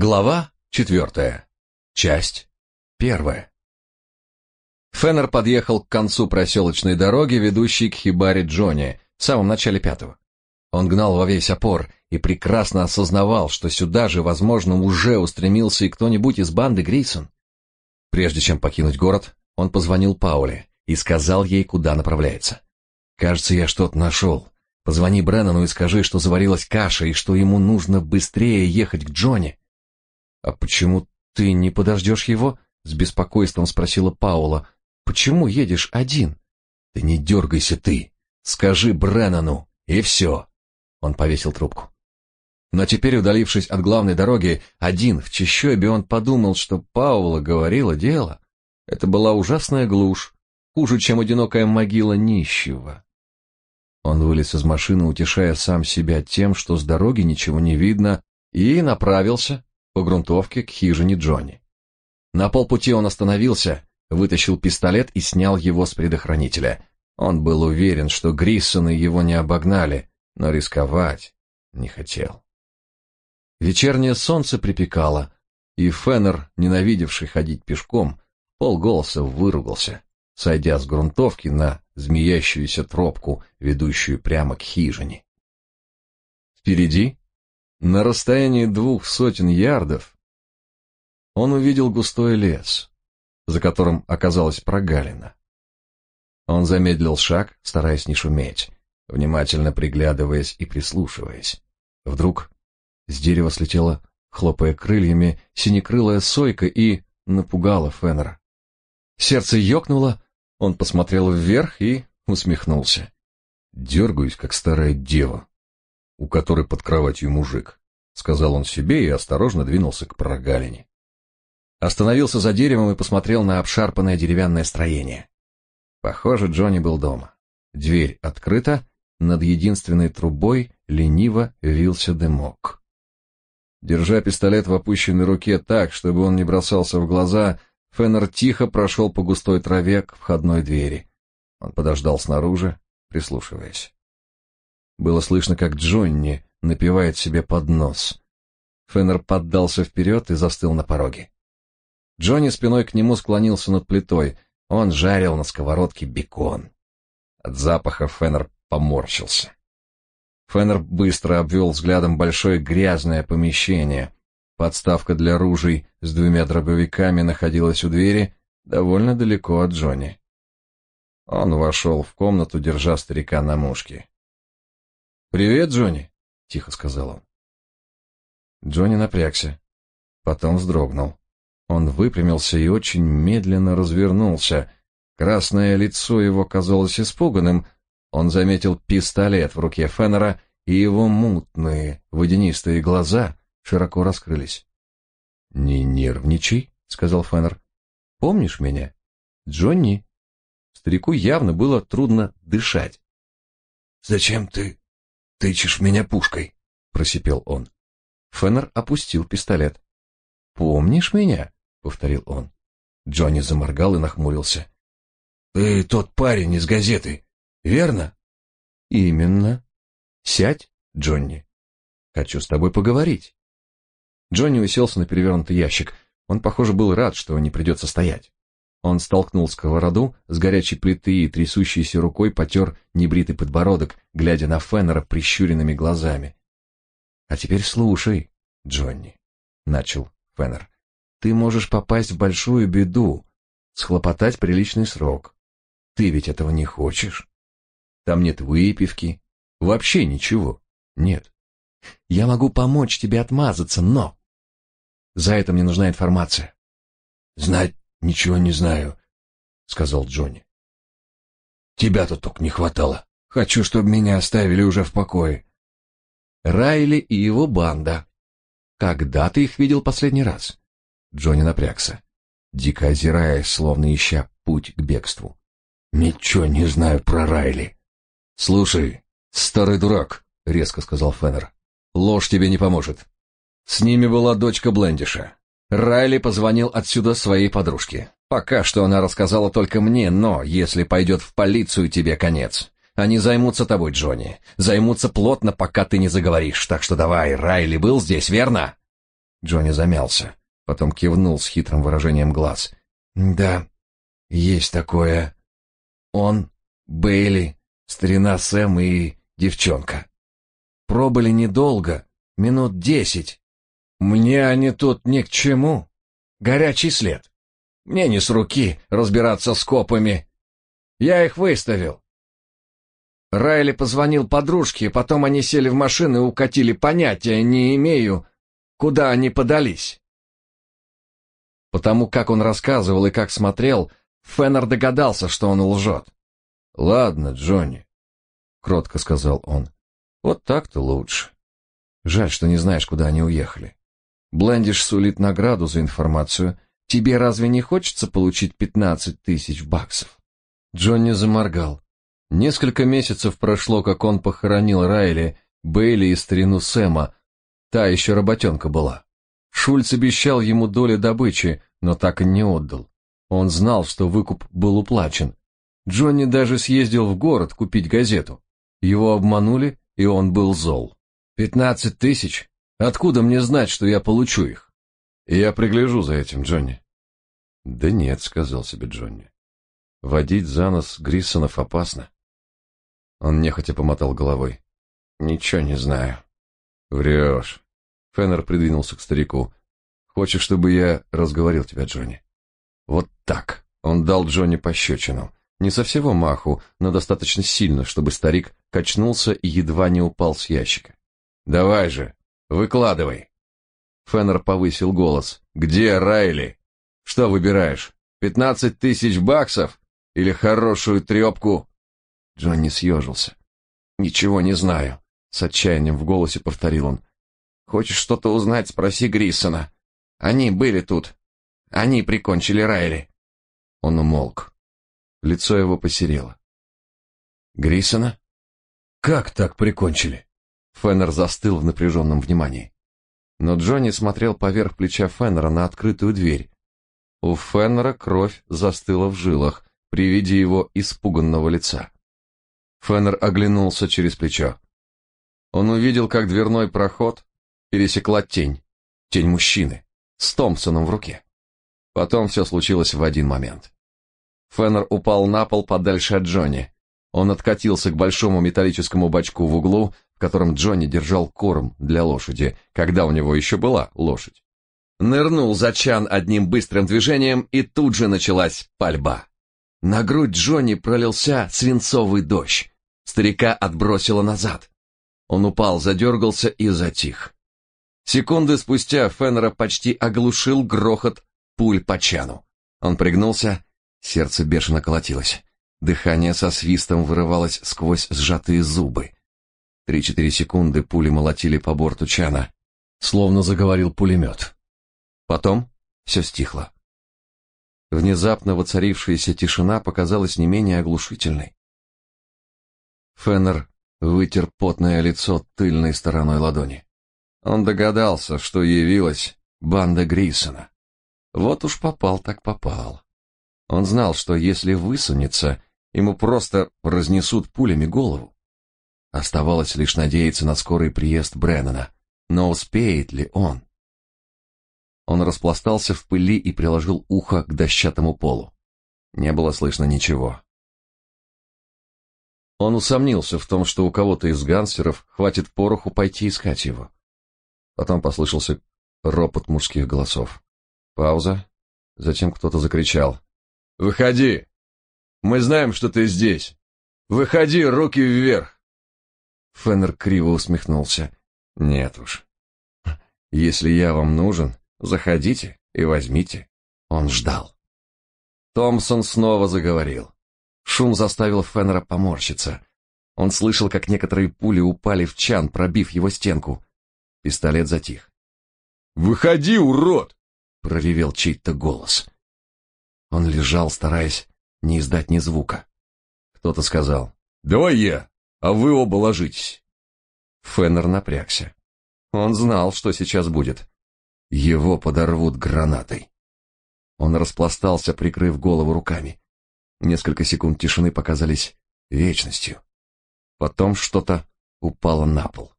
Глава четвертая. Часть первая. Феннер подъехал к концу проселочной дороги, ведущей к хибаре Джонни, в самом начале пятого. Он гнал во весь опор и прекрасно осознавал, что сюда же, возможно, уже устремился и кто-нибудь из банды Грейсон. Прежде чем покинуть город, он позвонил Пауле и сказал ей, куда направляется. «Кажется, я что-то нашел. Позвони Бреннану и скажи, что заварилась каша и что ему нужно быстрее ехать к Джонни». «А почему ты не подождешь его?» — с беспокойством спросила Паула. «Почему едешь один?» «Да не дергайся ты! Скажи Бреннану, и все!» Он повесил трубку. Но теперь, удалившись от главной дороги, один в чащобе, он подумал, что Паула говорила дело. Это была ужасная глушь, хуже, чем одинокая могила нищего. Он вылез из машины, утешая сам себя тем, что с дороги ничего не видно, и направился по грунтовке к хижине Джонни. На полпути он остановился, вытащил пистолет и снял его с предохранителя. Он был уверен, что Гриссоны его не обогнали, но рисковать не хотел. Вечернее солнце припекало, и Феннер, ненавидевший ходить пешком, полголоса выругался, сойдя с грунтовки на змеящуюся тропку, ведущую прямо к хижине. Впереди на расстоянии двух сотен ярдов он увидел густой лес, за которым оказалась прогалина. Он замедлил шаг, стараясь не шуметь, внимательно приглядываясь и прислушиваясь. Вдруг с дерева слетела, хлопая крыльями, синекрылая сойка и напугала Феннера. Сердце ёкнуло, он посмотрел вверх и усмехнулся. Дергаюсь, как старая дева у которой под кроватью мужик, сказал он себе и осторожно двинулся к прогалине. Остановился за деревом и посмотрел на обшарпанное деревянное строение. Похоже, Джонни был дома. Дверь открыта, над единственной трубой лениво вился дымок. Держа пистолет в опущенной руке так, чтобы он не бросался в глаза, Феннер тихо прошел по густой траве к входной двери. Он подождал снаружи, прислушиваясь. Было слышно, как Джонни напевает себе под нос. Феннер поддался вперед и застыл на пороге. Джонни спиной к нему склонился над плитой. Он жарил на сковородке бекон. От запаха Феннер поморщился. Феннер быстро обвел взглядом большое грязное помещение. Подставка для ружей с двумя дробовиками находилась у двери, довольно далеко от Джонни. Он вошел в комнату, держа старика на мушке. «Привет, Джонни», — тихо сказал он. Джонни напрягся, потом вздрогнул. Он выпрямился и очень медленно развернулся. Красное лицо его казалось испуганным. Он заметил пистолет в руке Феннера, и его мутные, водянистые глаза широко раскрылись. «Не нервничай», — сказал Феннер. «Помнишь меня? Джонни?» Старику явно было трудно дышать. «Зачем ты тычешь меня пушкой?» — просипел он. Феннер опустил пистолет. «Помнишь меня?» — повторил он. Джонни заморгал и нахмурился. «Ты тот парень из газеты, верно?» «Именно. Сядь, Джонни. Хочу с тобой поговорить». Джонни уселся на перевернутый ящик. Он, похоже, был рад, что не придется стоять. Он столкнул сковороду с горячей плиты и трясущейся рукой потер небритый подбородок, глядя на Феннера прищуренными глазами. — А теперь слушай, Джонни, — начал Феннер. — Ты можешь попасть в большую беду, схлопотать приличный срок. Ты ведь этого не хочешь? Там нет выпивки, вообще ничего. Нет. Я могу помочь тебе отмазаться, но... За это мне нужна информация. Знать Ничего не знаю, сказал Джонни. Тебя-то только не хватало. Хочу, чтобы меня оставили уже в покое. Райли и его банда. Когда ты их видел последний раз? Джонни напрягся, дико озираясь, словно ища путь к бегству. Ничего не знаю про Райли. Слушай, старый дурак, резко сказал Феннер. Ложь тебе не поможет. С ними была дочка Блендиша. Райли позвонил отсюда своей подружке. Пока что она рассказала только мне, но если пойдет в полицию, тебе конец. Они займутся тобой, Джонни. Займутся плотно, пока ты не заговоришь. Так что давай, Райли был здесь, верно? Джонни замялся, потом кивнул с хитрым выражением глаз. Да, есть такое. Он, Бейли, старина Сэм и девчонка. Пробыли недолго, минут десять. Мне они тут ни к чему. Горячий след. Мне не с руки разбираться с копами. Я их выставил. Райли позвонил подружке, потом они сели в машину и укатили. Понятия не имею, куда они подались. Потому как он рассказывал и как смотрел, Феннер догадался, что он лжет. «Ладно, Джонни», — кротко сказал он, — «вот так-то лучше. Жаль, что не знаешь, куда они уехали. Блендиш сулит награду за информацию. Тебе разве не хочется получить пятнадцать тысяч баксов?» Джонни заморгал. Несколько месяцев прошло, как он похоронил Райли, Бейли и старину Сэма. Та еще работенка была. Шульц обещал ему доли добычи, но так и не отдал. Он знал, что выкуп был уплачен. Джонни даже съездил в город купить газету. Его обманули, и он был зол. «Пятнадцать тысяч? Откуда мне знать, что я получу их?» «Я пригляжу за этим, Джонни». «Да нет», — сказал себе Джонни. «Водить за нос Гриссонов опасно. Он нехотя помотал головой. «Ничего не знаю». «Врешь». Феннер придвинулся к старику. «Хочешь, чтобы я разговорил тебя, Джонни?» «Вот так». Он дал Джонни пощечину. Не со всего маху, но достаточно сильно, чтобы старик качнулся и едва не упал с ящика. «Давай же, выкладывай!» Феннер повысил голос. «Где Райли? Что выбираешь? Пятнадцать тысяч баксов? Или хорошую трепку?» Джонни съежился. «Ничего не знаю», — с отчаянием в голосе повторил он. «Хочешь что-то узнать, спроси Гриссона. Они были тут. Они прикончили Райли». Он умолк. Лицо его посерело. «Гриссона? Как так прикончили?» Феннер застыл в напряженном внимании. Но Джонни смотрел поверх плеча Феннера на открытую дверь. У Феннера кровь застыла в жилах при виде его испуганного лица. Феннер оглянулся через плечо. Он увидел, как дверной проход пересекла тень, тень мужчины, с Томпсоном в руке. Потом все случилось в один момент. Феннер упал на пол подальше от Джонни. Он откатился к большому металлическому бачку в углу, в котором Джонни держал корм для лошади, когда у него еще была лошадь. Нырнул за чан одним быстрым движением, и тут же началась пальба. На грудь Джонни пролился свинцовый дождь. Старика отбросило назад. Он упал, задергался и затих. Секунды спустя Феннера почти оглушил грохот пуль по чану. Он пригнулся, сердце бешено колотилось. Дыхание со свистом вырывалось сквозь сжатые зубы. Три-четыре секунды пули молотили по борту чана, словно заговорил пулемет. Потом все стихло. Внезапно воцарившаяся тишина показалась не менее оглушительной. Феннер вытер потное лицо тыльной стороной ладони. Он догадался, что явилась банда Грисона. Вот уж попал так попал. Он знал, что если высунется, ему просто разнесут пулями голову. Оставалось лишь надеяться на скорый приезд Бреннана, но успеет ли он? Он распластался в пыли и приложил ухо к дощатому полу. Не было слышно ничего. Он усомнился в том, что у кого-то из гангстеров хватит пороху пойти искать его. Потом послышался ропот мужских голосов. Пауза. Затем кто-то закричал. «Выходи! Мы знаем, что ты здесь! Выходи, руки вверх!» Феннер криво усмехнулся. «Нет уж. Если я вам нужен, Заходите и возьмите. Он ждал. Томпсон снова заговорил. Шум заставил Феннера поморщиться. Он слышал, как некоторые пули упали в чан, пробив его стенку. Пистолет затих. «Выходи, урод!» — проревел чей-то голос. Он лежал, стараясь не издать ни звука. Кто-то сказал «Давай я, а вы оба ложитесь». Феннер напрягся. Он знал, что сейчас будет. Его подорвут гранатой. Он распластался, прикрыв голову руками. Несколько секунд тишины показались вечностью. Потом что-то упало на пол.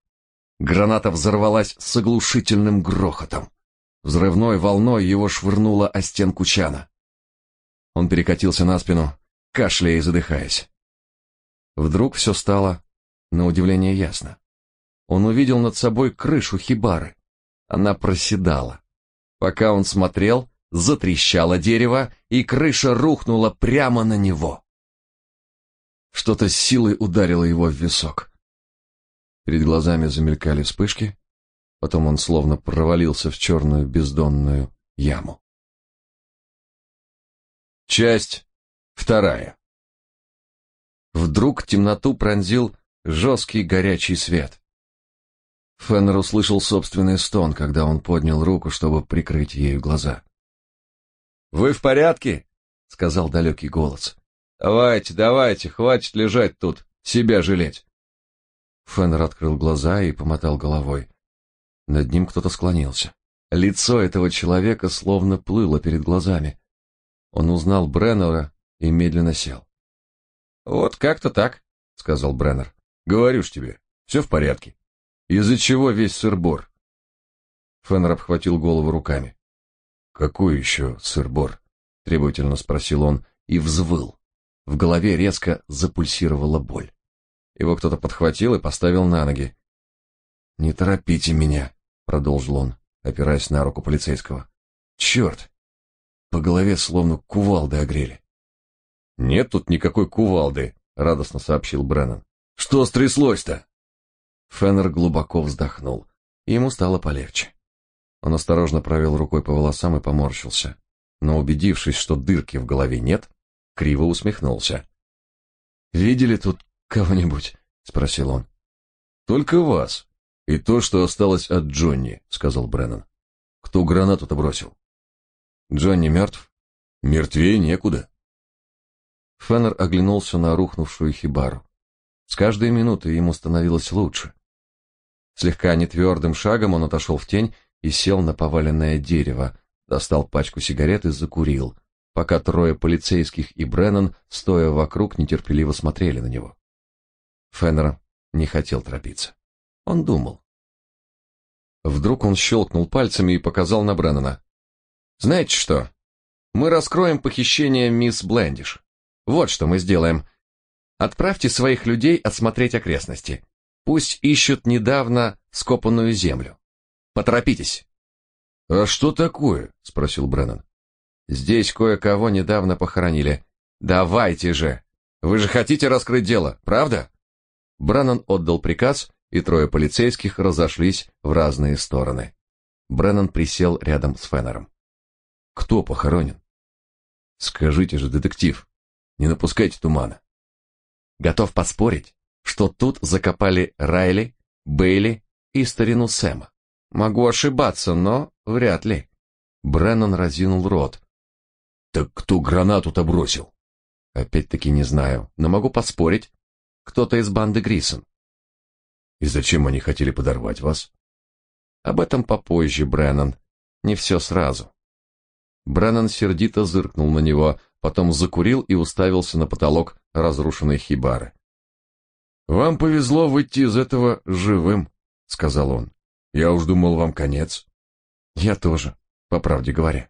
Граната взорвалась с оглушительным грохотом. Взрывной волной его швырнуло о стенку чана. Он перекатился на спину, кашляя и задыхаясь. Вдруг все стало, на удивление, ясно. Он увидел над собой крышу хибары. Она проседала. Пока он смотрел, затрещало дерево, и крыша рухнула прямо на него. Что-то с силой ударило его в висок. Перед глазами замелькали вспышки, потом он словно провалился в черную бездонную яму. Часть вторая. Вдруг темноту пронзил жесткий горячий свет. Феннер услышал собственный стон, когда он поднял руку, чтобы прикрыть ею глаза. «Вы в порядке?» — сказал далекий голос. «Давайте, давайте, хватит лежать тут, себя жалеть». Феннер открыл глаза и помотал головой. Над ним кто-то склонился. Лицо этого человека словно плыло перед глазами. Он узнал Бреннера и медленно сел. «Вот как-то так», — сказал Бреннер. «Говорю ж тебе, все в порядке. Из-за чего весь сыр-бор?» Феннер обхватил голову руками. «Какой еще сыр-бор?» — требовательно спросил он и взвыл. В голове резко запульсировала боль. Его кто-то подхватил и поставил на ноги. «Не торопите меня», — продолжил он, опираясь на руку полицейского. «Черт! По голове словно кувалды огрели». «Нет тут никакой кувалды», — радостно сообщил Бреннан. «Что стряслось-то?» Феннер глубоко вздохнул, ему стало полегче. Он осторожно провел рукой по волосам и поморщился, но убедившись, что дырки в голове нет, криво усмехнулся. «Видели тут кого-нибудь?» — спросил он. «Только вас. И то, что осталось от Джонни», — сказал Бреннан. «Кто гранату-то бросил?» «Джонни мертв?» «Мертвее некуда». Феннер оглянулся на рухнувшую хибару. С каждой минутой ему становилось лучше. Слегка нетвердым шагом он отошел в тень и сел на поваленное дерево, достал пачку сигарет и закурил, пока трое полицейских и Бреннан, стоя вокруг, нетерпеливо смотрели на него. Феннер не хотел торопиться. Он думал. Вдруг он щелкнул пальцами и показал на Бреннана. «Знаете что? Мы раскроем похищение мисс Блендиш. Вот что мы сделаем. Отправьте своих людей осмотреть окрестности. Пусть ищут недавно скопанную землю. Поторопитесь». «А что такое?» — спросил Бреннан. Здесь кое-кого недавно похоронили. Давайте же. Вы же хотите раскрыть дело, правда? Бреннан отдал приказ, и трое полицейских разошлись в разные стороны. Бреннан присел рядом с Феннером. Кто похоронен? Скажите же, детектив, не напускайте тумана. Готов поспорить, что тут закопали Райли, Бейли и старину Сэма. Могу ошибаться, но вряд ли. Бреннан разинул рот, так кто гранату-то бросил? Опять-таки не знаю, но могу поспорить. Кто-то из банды Грисон. И зачем они хотели подорвать вас? Об этом попозже, Бреннан. Не все сразу. Бреннан сердито зыркнул на него, потом закурил и уставился на потолок разрушенной хибары. Вам повезло выйти из этого живым, сказал он. Я уж думал, вам конец. Я тоже, по правде говоря.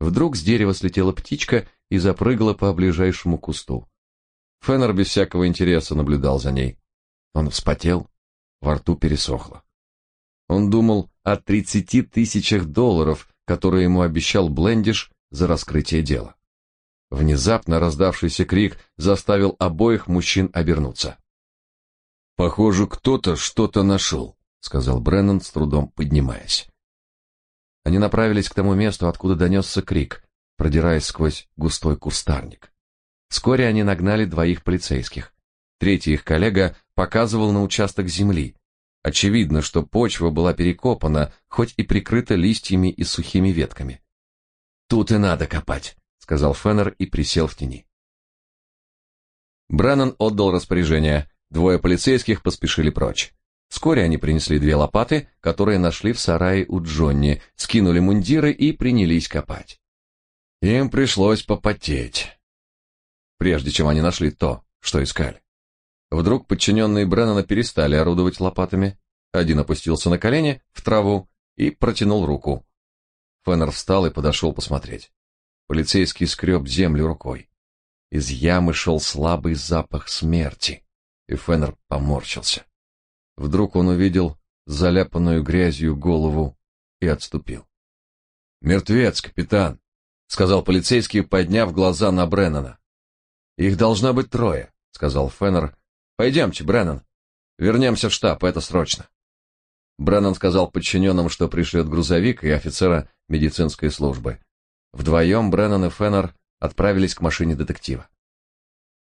Вдруг с дерева слетела птичка и запрыгала по ближайшему кусту. Феннер без всякого интереса наблюдал за ней. Он вспотел, во рту пересохло. Он думал о тридцати тысячах долларов, которые ему обещал Блендиш за раскрытие дела. Внезапно раздавшийся крик заставил обоих мужчин обернуться. «Похоже, кто-то что-то нашел», — сказал Бреннан, с трудом поднимаясь. Они направились к тому месту, откуда донесся крик, продираясь сквозь густой кустарник. Вскоре они нагнали двоих полицейских. Третий их коллега показывал на участок земли. Очевидно, что почва была перекопана, хоть и прикрыта листьями и сухими ветками. «Тут и надо копать», — сказал Феннер и присел в тени. Браннан отдал распоряжение. Двое полицейских поспешили прочь. Вскоре они принесли две лопаты, которые нашли в сарае у Джонни, скинули мундиры и принялись копать. Им пришлось попотеть, прежде чем они нашли то, что искали. Вдруг подчиненные Бреннана перестали орудовать лопатами. Один опустился на колени в траву и протянул руку. Феннер встал и подошел посмотреть. Полицейский скреб землю рукой. Из ямы шел слабый запах смерти, и Феннер поморщился. Вдруг он увидел заляпанную грязью голову и отступил. «Мертвец, капитан», — сказал полицейский, подняв глаза на Бреннана. «Их должно быть трое», — сказал Феннер. «Пойдемте, Бреннан. Вернемся в штаб, это срочно». Бреннан сказал подчиненным, что пришлет грузовик и офицера медицинской службы. Вдвоем Бреннан и Феннер отправились к машине детектива.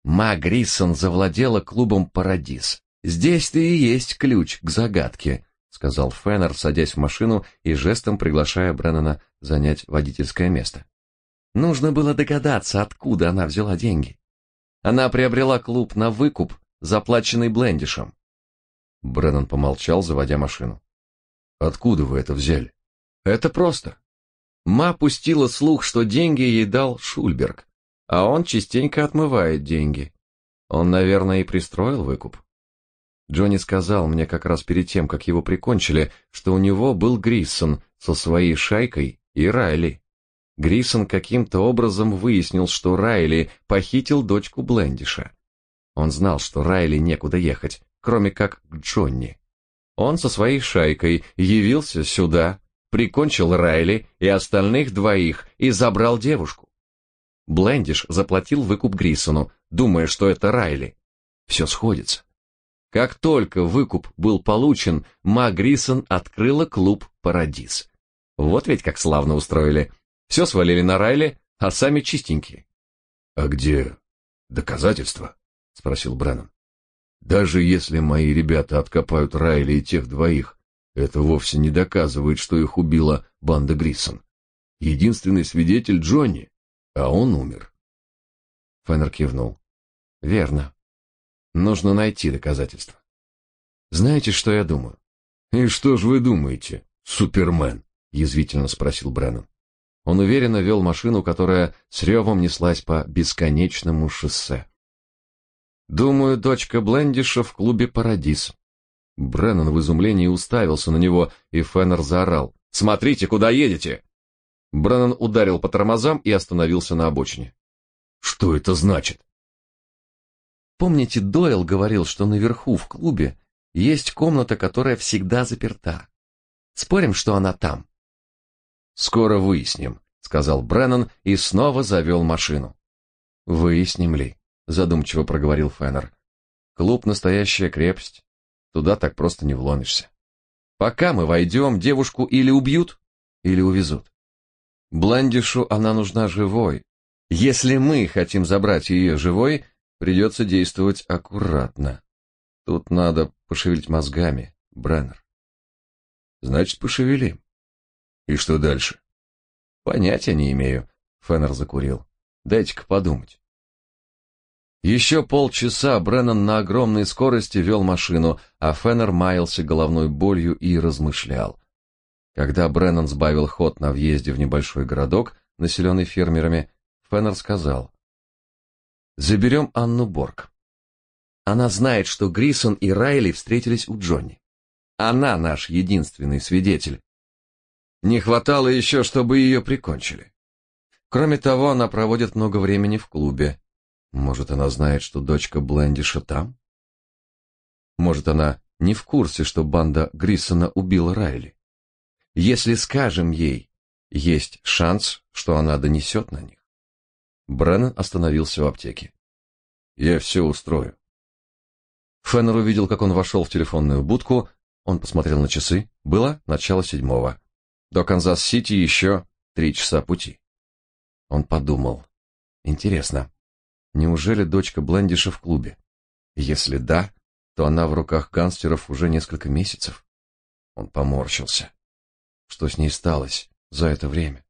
Ма Гриссон завладела клубом «Парадис». Здесь-то и есть ключ к загадке, сказал Феннер, садясь в машину и жестом приглашая Бреннана занять водительское место. Нужно было догадаться, откуда она взяла деньги. Она приобрела клуб на выкуп, заплаченный Блендишем. Бреннан помолчал, заводя машину. Откуда вы это взяли? Это просто. Ма пустила слух, что деньги ей дал Шульберг, а он частенько отмывает деньги. Он, наверное, и пристроил выкуп. Джонни сказал мне как раз перед тем, как его прикончили, что у него был Гриссон со своей шайкой и Райли. Гриссон каким-то образом выяснил, что Райли похитил дочку Блендиша. Он знал, что Райли некуда ехать, кроме как к Джонни. Он со своей шайкой явился сюда, прикончил Райли и остальных двоих и забрал девушку. Блендиш заплатил выкуп Гриссону, думая, что это Райли. Все сходится. Как только выкуп был получен, Ма Гриссон открыла клуб «Парадис». Вот ведь как славно устроили. Все свалили на Райли, а сами чистенькие. — А где доказательства? — спросил Бреннан. — Даже если мои ребята откопают Райли и тех двоих, это вовсе не доказывает, что их убила банда Гриссон. Единственный свидетель Джонни, а он умер. Феннер кивнул. — Верно. Нужно найти доказательства. Знаете, что я думаю? И что ж вы думаете, Супермен? язвительно спросил Бреннан. Он уверенно вел машину, которая с ревом неслась по бесконечному шоссе. Думаю, дочка Блендиша в клубе Парадис. Бреннан в изумлении уставился на него, и Феннер заорал: "Смотрите, куда едете!" Бреннан ударил по тормозам и остановился на обочине. "Что это значит?" Помните, Дойл говорил, что наверху в клубе есть комната, которая всегда заперта. Спорим, что она там? Скоро выясним, сказал Бреннан и снова завел машину. Выясним ли? задумчиво проговорил Феннер. Клуб настоящая крепость. Туда так просто не вломишься. Пока мы войдем, девушку или убьют, или увезут. Бландишу она нужна живой. Если мы хотим забрать ее живой, Придется действовать аккуратно. Тут надо пошевелить мозгами, Бреннер. Значит, пошевелим. И что дальше? Понятия не имею, Феннер закурил. Дайте-ка подумать. Еще полчаса Бреннан на огромной скорости вел машину, а Феннер маялся головной болью и размышлял. Когда Бреннан сбавил ход на въезде в небольшой городок, населенный фермерами, Феннер сказал: Заберем Анну Борг. Она знает, что Грисон и Райли встретились у Джонни. Она наш единственный свидетель. Не хватало еще, чтобы ее прикончили. Кроме того, она проводит много времени в клубе. Может, она знает, что дочка Блендиша там? Может, она не в курсе, что банда Грисона убила Райли? Если скажем ей, есть шанс, что она донесет на них. Бреннан остановился в аптеке. «Я все устрою». Феннер увидел, как он вошел в телефонную будку. Он посмотрел на часы. Было начало седьмого. До Канзас-Сити еще три часа пути. Он подумал. Интересно, неужели дочка Блендиша в клубе? Если да, то она в руках гангстеров уже несколько месяцев. Он поморщился. Что с ней сталось за это время?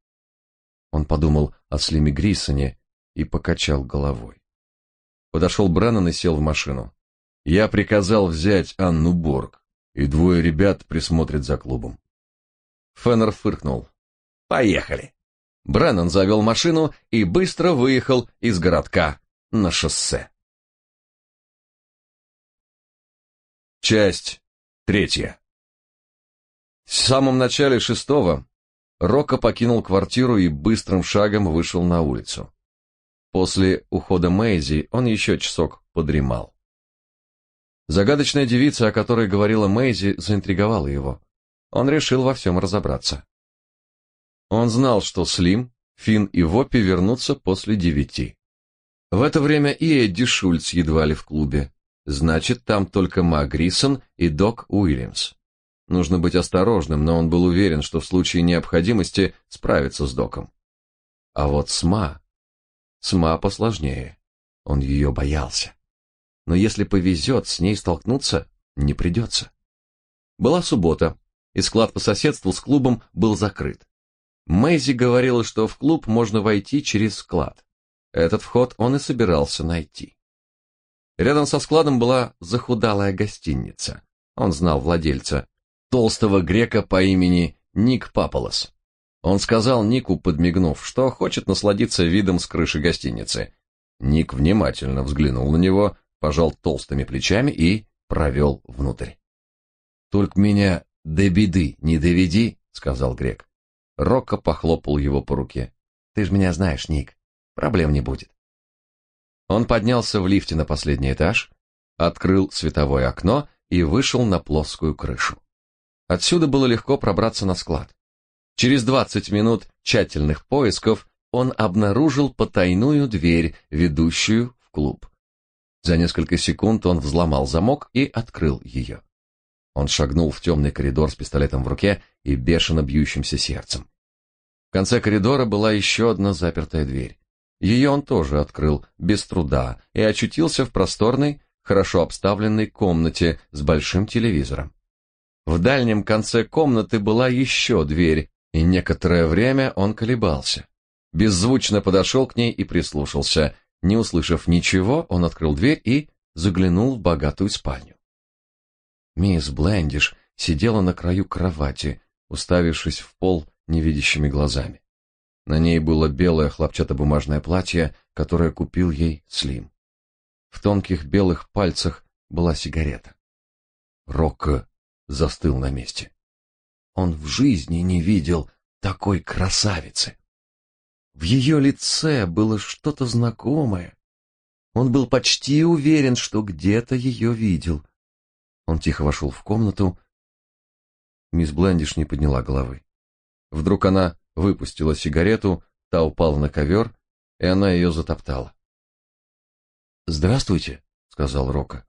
Он подумал о Слиме Грисоне и покачал головой. Подошел Браннан и сел в машину. Я приказал взять Анну Борг, и двое ребят присмотрят за клубом. Феннер фыркнул. Поехали. Бреннан завел машину и быстро выехал из городка на шоссе. Часть третья. В самом начале шестого Рокко покинул квартиру и быстрым шагом вышел на улицу. После ухода Мэйзи он еще часок подремал. Загадочная девица, о которой говорила Мэйзи, заинтриговала его. Он решил во всем разобраться. Он знал, что Слим, Финн и Воппи вернутся после девяти. В это время и Эдди Шульц едва ли в клубе. Значит, там только Ма Грисон и Док Уильямс. Нужно быть осторожным, но он был уверен, что в случае необходимости справится с Доком. А вот с Ма... С Ма посложнее. Он ее боялся. Но если повезет, с ней столкнуться не придется. Была суббота, и склад по соседству с клубом был закрыт. Мэйзи говорила, что в клуб можно войти через склад. Этот вход он и собирался найти. Рядом со складом была захудалая гостиница. Он знал владельца, толстого грека по имени Ник Паполос. Он сказал Нику, подмигнув, что хочет насладиться видом с крыши гостиницы. Ник внимательно взглянул на него, пожал толстыми плечами и провел внутрь. «Только меня до беды не доведи», — сказал грек. Рокко похлопал его по руке. «Ты ж меня знаешь, Ник, проблем не будет». Он поднялся в лифте на последний этаж, открыл световое окно и вышел на плоскую крышу. Отсюда было легко пробраться на склад. Через 20 минут тщательных поисков он обнаружил потайную дверь, ведущую в клуб. За несколько секунд он взломал замок и открыл ее. Он шагнул в темный коридор с пистолетом в руке и бешено бьющимся сердцем. В конце коридора была еще одна запертая дверь. Ее он тоже открыл без труда и очутился в просторной, хорошо обставленной комнате с большим телевизором. В дальнем конце комнаты была еще дверь, и некоторое время он колебался. Беззвучно подошел к ней и прислушался. Не услышав ничего, он открыл дверь и заглянул в богатую спальню. Мисс Блендиш сидела на краю кровати, уставившись в пол невидящими глазами. На ней было белое хлопчатобумажное платье, которое купил ей Слим. В тонких белых пальцах была сигарета. Рокко застыл на месте. Он в жизни не видел такой красавицы. В ее лице было что-то знакомое. Он был почти уверен, что где-то ее видел. Он тихо вошел в комнату. Мисс Блендиш не подняла головы. Вдруг она выпустила сигарету, та упала на ковер, и она ее затоптала. «Здравствуйте», — сказал Рока.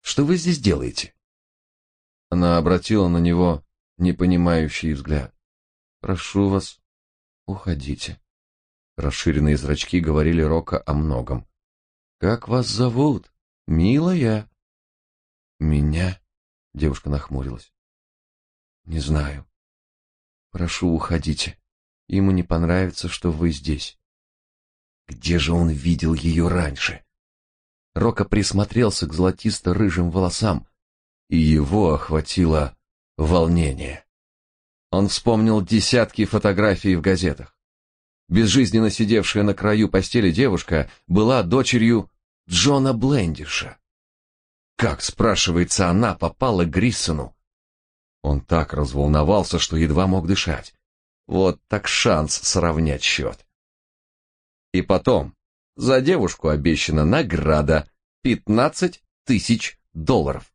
«Что вы здесь делаете?» Она обратила на него непонимающий взгляд. «Прошу вас, уходите». Расширенные зрачки говорили Рока о многом. «Как вас зовут, милая?» «Меня?» — девушка нахмурилась. «Не знаю. Прошу, уходите. Ему не понравится, что вы здесь. Где же он видел ее раньше? Рока присмотрелся к золотисто-рыжим волосам, и его охватило волнение. Он вспомнил десятки фотографий в газетах. Безжизненно сидевшая на краю постели девушка была дочерью Джона Блендиша. Как, спрашивается, она попала к Гриссону? Он так разволновался, что едва мог дышать. Вот так шанс сравнять счет. И потом, за девушку обещана награда — пятнадцать тысяч долларов.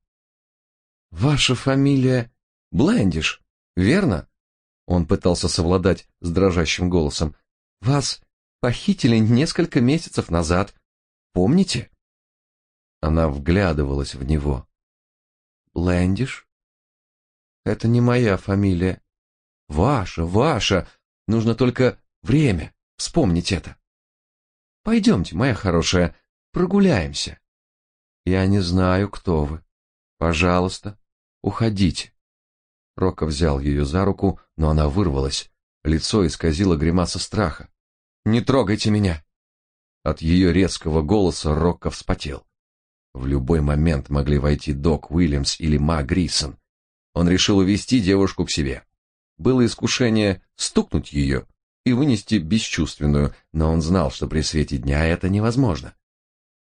«Ваша фамилия Блендиш, верно?» Он пытался совладать с дрожащим голосом. «Вас похитили несколько месяцев назад. Помните?» Она вглядывалась в него. «Блендиш? Это не моя фамилия. Ваша, ваша. Нужно только время вспомнить это. Пойдемте, моя хорошая, прогуляемся. Я не знаю, кто вы. Пожалуйста, уходите. Рока взял ее за руку, но она вырвалась. Лицо исказило гримаса страха. «Не трогайте меня!» От ее резкого голоса Рокко вспотел. В любой момент могли войти Док Уильямс или Ма Грисон. Он решил увести девушку к себе. Было искушение стукнуть ее и вынести бесчувственную, но он знал, что при свете дня это невозможно.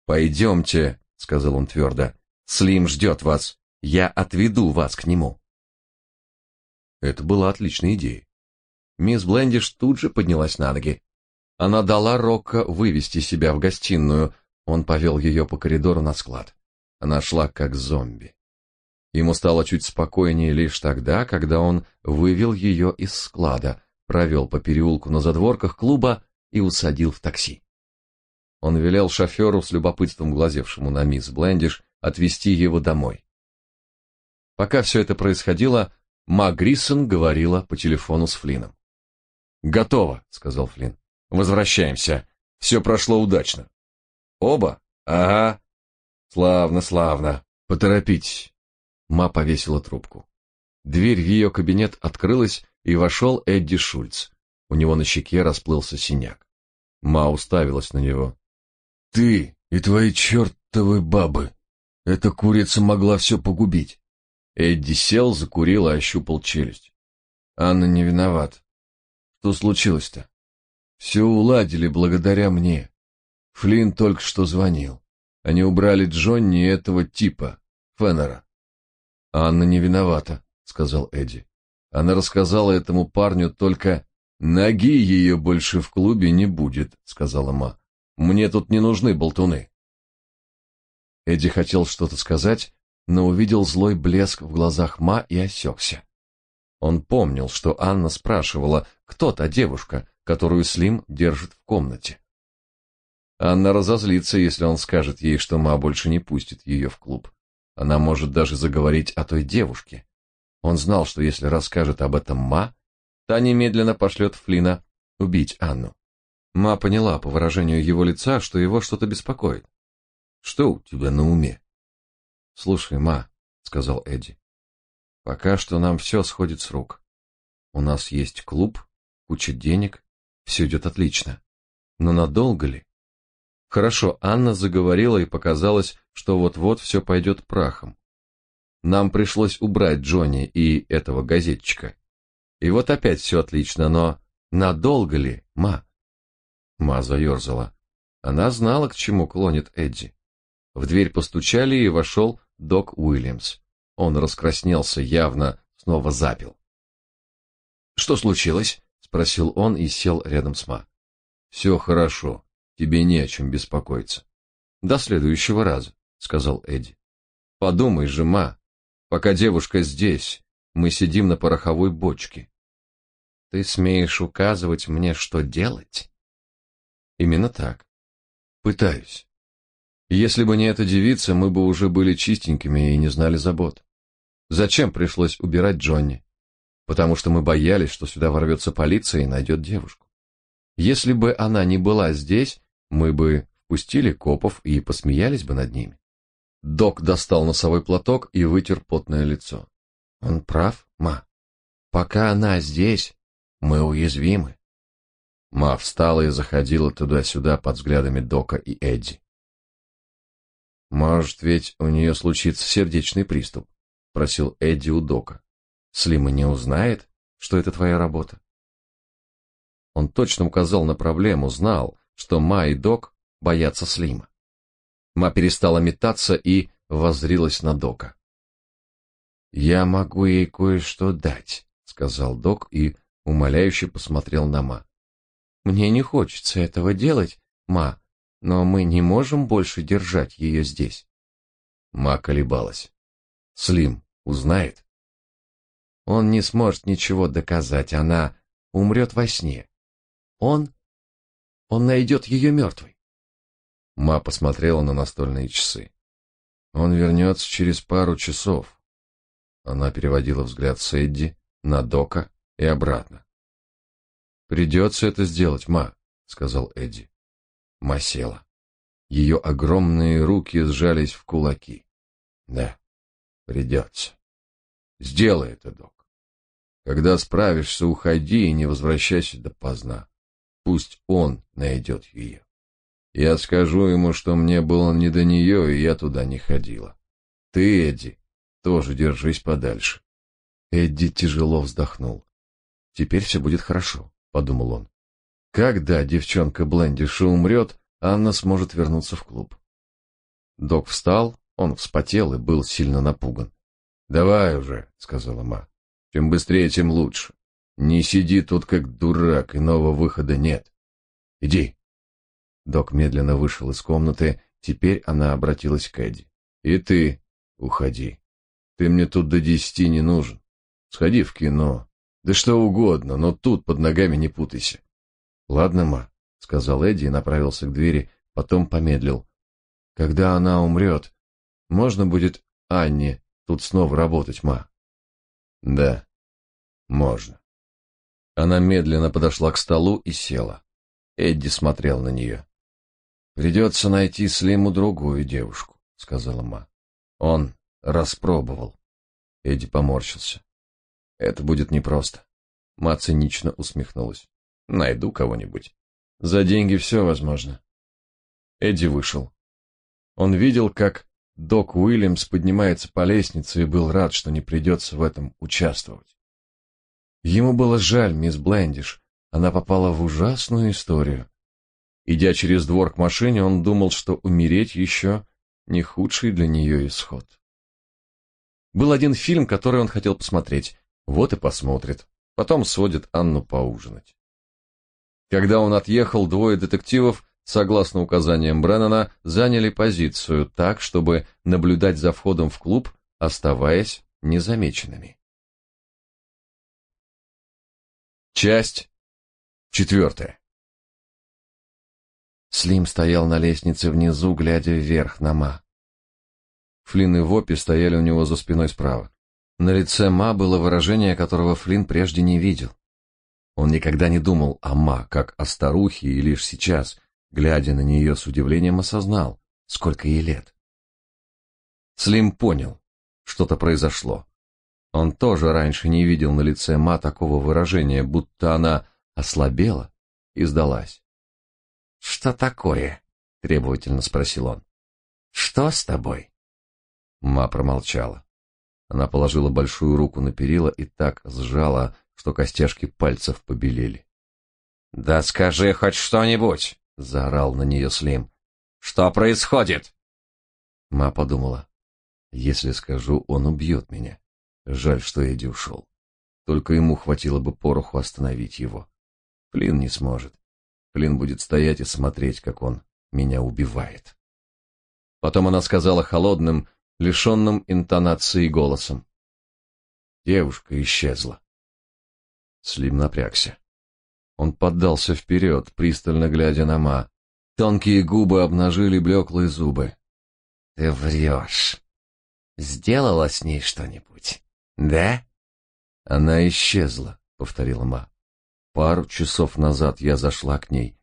«Пойдемте», — сказал он твердо, — «Слим ждет вас, я отведу вас к нему». Это была отличная идея. Мисс Блендиш тут же поднялась на ноги. Она дала Рокко вывести себя в гостиную. Он повел ее по коридору на склад. Она шла как зомби. Ему стало чуть спокойнее лишь тогда, когда он вывел ее из склада, провел по переулку на задворках клуба и усадил в такси. Он велел шоферу, с любопытством глазевшему на мисс Блендиш, отвезти его домой. Пока все это происходило, Ма Гриссон говорила по телефону с Флином. «Готово», — сказал Флинн. «Возвращаемся. Все прошло удачно». «Оба? Ага. Славно, славно. Поторопитесь». Ма повесила трубку. Дверь в ее кабинет открылась, и вошел Эдди Шульц. У него на щеке расплылся синяк. Ма уставилась на него. «Ты и твои чертовы бабы! Эта курица могла все погубить!» Эдди сел, закурил и ощупал челюсть. «Анна не виноват. Что случилось-то?» «Все уладили благодаря мне. Флинн только что звонил. Они убрали Джонни и этого типа, Феннера. «Анна не виновата», — сказал Эдди. Она рассказала этому парню только «Ноги ее больше в клубе не будет», — сказала Ма. «Мне тут не нужны болтуны». Эдди хотел что-то сказать, но увидел злой блеск в глазах Ма и осекся. Он помнил, что Анна спрашивала, кто та девушка, которую Слим держит в комнате. Анна разозлится, если он скажет ей, что Ма больше не пустит ее в клуб. Она может даже заговорить о той девушке. Он знал, что если расскажет об этом Ма, та немедленно пошлет Флина убить Анну. Ма поняла по выражению его лица, что его что-то беспокоит. Что у тебя на уме? Слушай, Ма, сказал Эдди. Пока что нам все сходит с рук. У нас есть клуб, куча денег, все идет отлично. Но надолго ли? Хорошо, Анна заговорила и показалось, что вот-вот все пойдет прахом. Нам пришлось убрать Джонни и этого газетчика. И вот опять все отлично, но надолго ли, ма? Ма заерзала. Она знала, к чему клонит Эдди. В дверь постучали, и вошел док Уильямс. Он раскраснелся, явно снова запил. «Что случилось?» — спросил он и сел рядом с Ма. «Все хорошо. Тебе не о чем беспокоиться. До следующего раза, сказал Эдди. Подумай же, ма, пока девушка здесь, мы сидим на пороховой бочке. Ты смеешь указывать мне, что делать? Именно так. Пытаюсь. Если бы не эта девица, мы бы уже были чистенькими и не знали забот. Зачем пришлось убирать Джонни? Потому что мы боялись, что сюда ворвется полиция и найдет девушку. Если бы она не была здесь, мы бы впустили копов и посмеялись бы над ними. Док достал носовой платок и вытер потное лицо. Он прав, ма. Пока она здесь, мы уязвимы. Ма встала и заходила туда-сюда под взглядами Дока и Эдди. Может, ведь у нее случится сердечный приступ, просил Эдди у Дока. Слима не узнает, что это твоя работа. Он точно указал на проблему, знал, что Ма и Док боятся Слима. Ма перестала метаться и воззрилась на Дока. «Я могу ей кое-что дать», — сказал Док и умоляюще посмотрел на Ма. «Мне не хочется этого делать, Ма, но мы не можем больше держать ее здесь». Ма колебалась. «Слим узнает?» «Он не сможет ничего доказать, она умрет во сне. Он он найдет ее мертвой. Ма посмотрела на настольные часы. Он вернется через пару часов. Она переводила взгляд с Эдди на Дока и обратно. Придется это сделать, Ма, сказал Эдди. Ма села. Ее огромные руки сжались в кулаки. Да, придется. Сделай это, Док. Когда справишься, уходи и не возвращайся допоздна. Пусть он найдет ее. Я скажу ему, что мне было не до нее, и я туда не ходила. Ты, Эдди, тоже держись подальше. Эдди тяжело вздохнул. Теперь все будет хорошо, подумал он. Когда девчонка Блендиша умрет, Анна сможет вернуться в клуб. Док встал, он вспотел и был сильно напуган. "Давай уже", сказала Ма. "Чем быстрее, тем лучше. Не сиди тут как дурак, иного выхода нет. Иди. Док медленно вышел из комнаты, теперь она обратилась к Эдди. И ты уходи. Ты мне тут до десяти не нужен. Сходи в кино. Да что угодно, но тут под ногами не путайся. Ладно, ма, сказал Эдди и направился к двери, потом помедлил. Когда она умрет, можно будет Анне тут снова работать, ма. Да. Можно. Она медленно подошла к столу и села. Эдди смотрел на нее. «Придется найти Слиму другую девушку», — сказала Ма. «Он распробовал». Эдди поморщился. «Это будет непросто». Ма цинично усмехнулась. «Найду кого-нибудь. За деньги все возможно». Эдди вышел. Он видел, как док Уильямс поднимается по лестнице и был рад, что не придется в этом участвовать. Ему было жаль мисс Блендиш, она попала в ужасную историю. Идя через двор к машине, он думал, что умереть еще не худший для нее исход. Был один фильм, который он хотел посмотреть. Вот и посмотрит. Потом сводит Анну поужинать. Когда он отъехал, двое детективов, согласно указаниям Бреннана, заняли позицию так, чтобы наблюдать за входом в клуб, оставаясь незамеченными. Часть четвертая. Слим стоял на лестнице внизу, глядя вверх на Ма. Флинн и Воппи стояли у него за спиной справа. На лице Ма было выражение, которого Флинн прежде не видел. Он никогда не думал о Ма, как о старухе, и лишь сейчас, глядя на нее с удивлением, осознал, сколько ей лет. Слим понял, что-то произошло. Он тоже раньше не видел на лице Ма такого выражения, будто она ослабела и сдалась. «Что такое?» — требовательно спросил он. «Что с тобой?» Ма промолчала. Она положила большую руку на перила и так сжала, что костяшки пальцев побелели. «Да скажи хоть что-нибудь!» — заорал на нее Слим. «Что происходит?» Ма подумала. «Если скажу, он убьет меня. Жаль, что Эдди ушел. Только ему хватило бы пороху остановить его. Флин не сможет. Флин будет стоять и смотреть, как он меня убивает. Потом она сказала холодным, лишенным интонации голосом. Девушка исчезла. Слим напрягся. Он поддался вперед, пристально глядя на Ма. Тонкие губы обнажили блеклые зубы. — Ты врешь. Сделала с ней что-нибудь? Да? Она исчезла, повторила Ма. Пару часов назад я зашла к ней,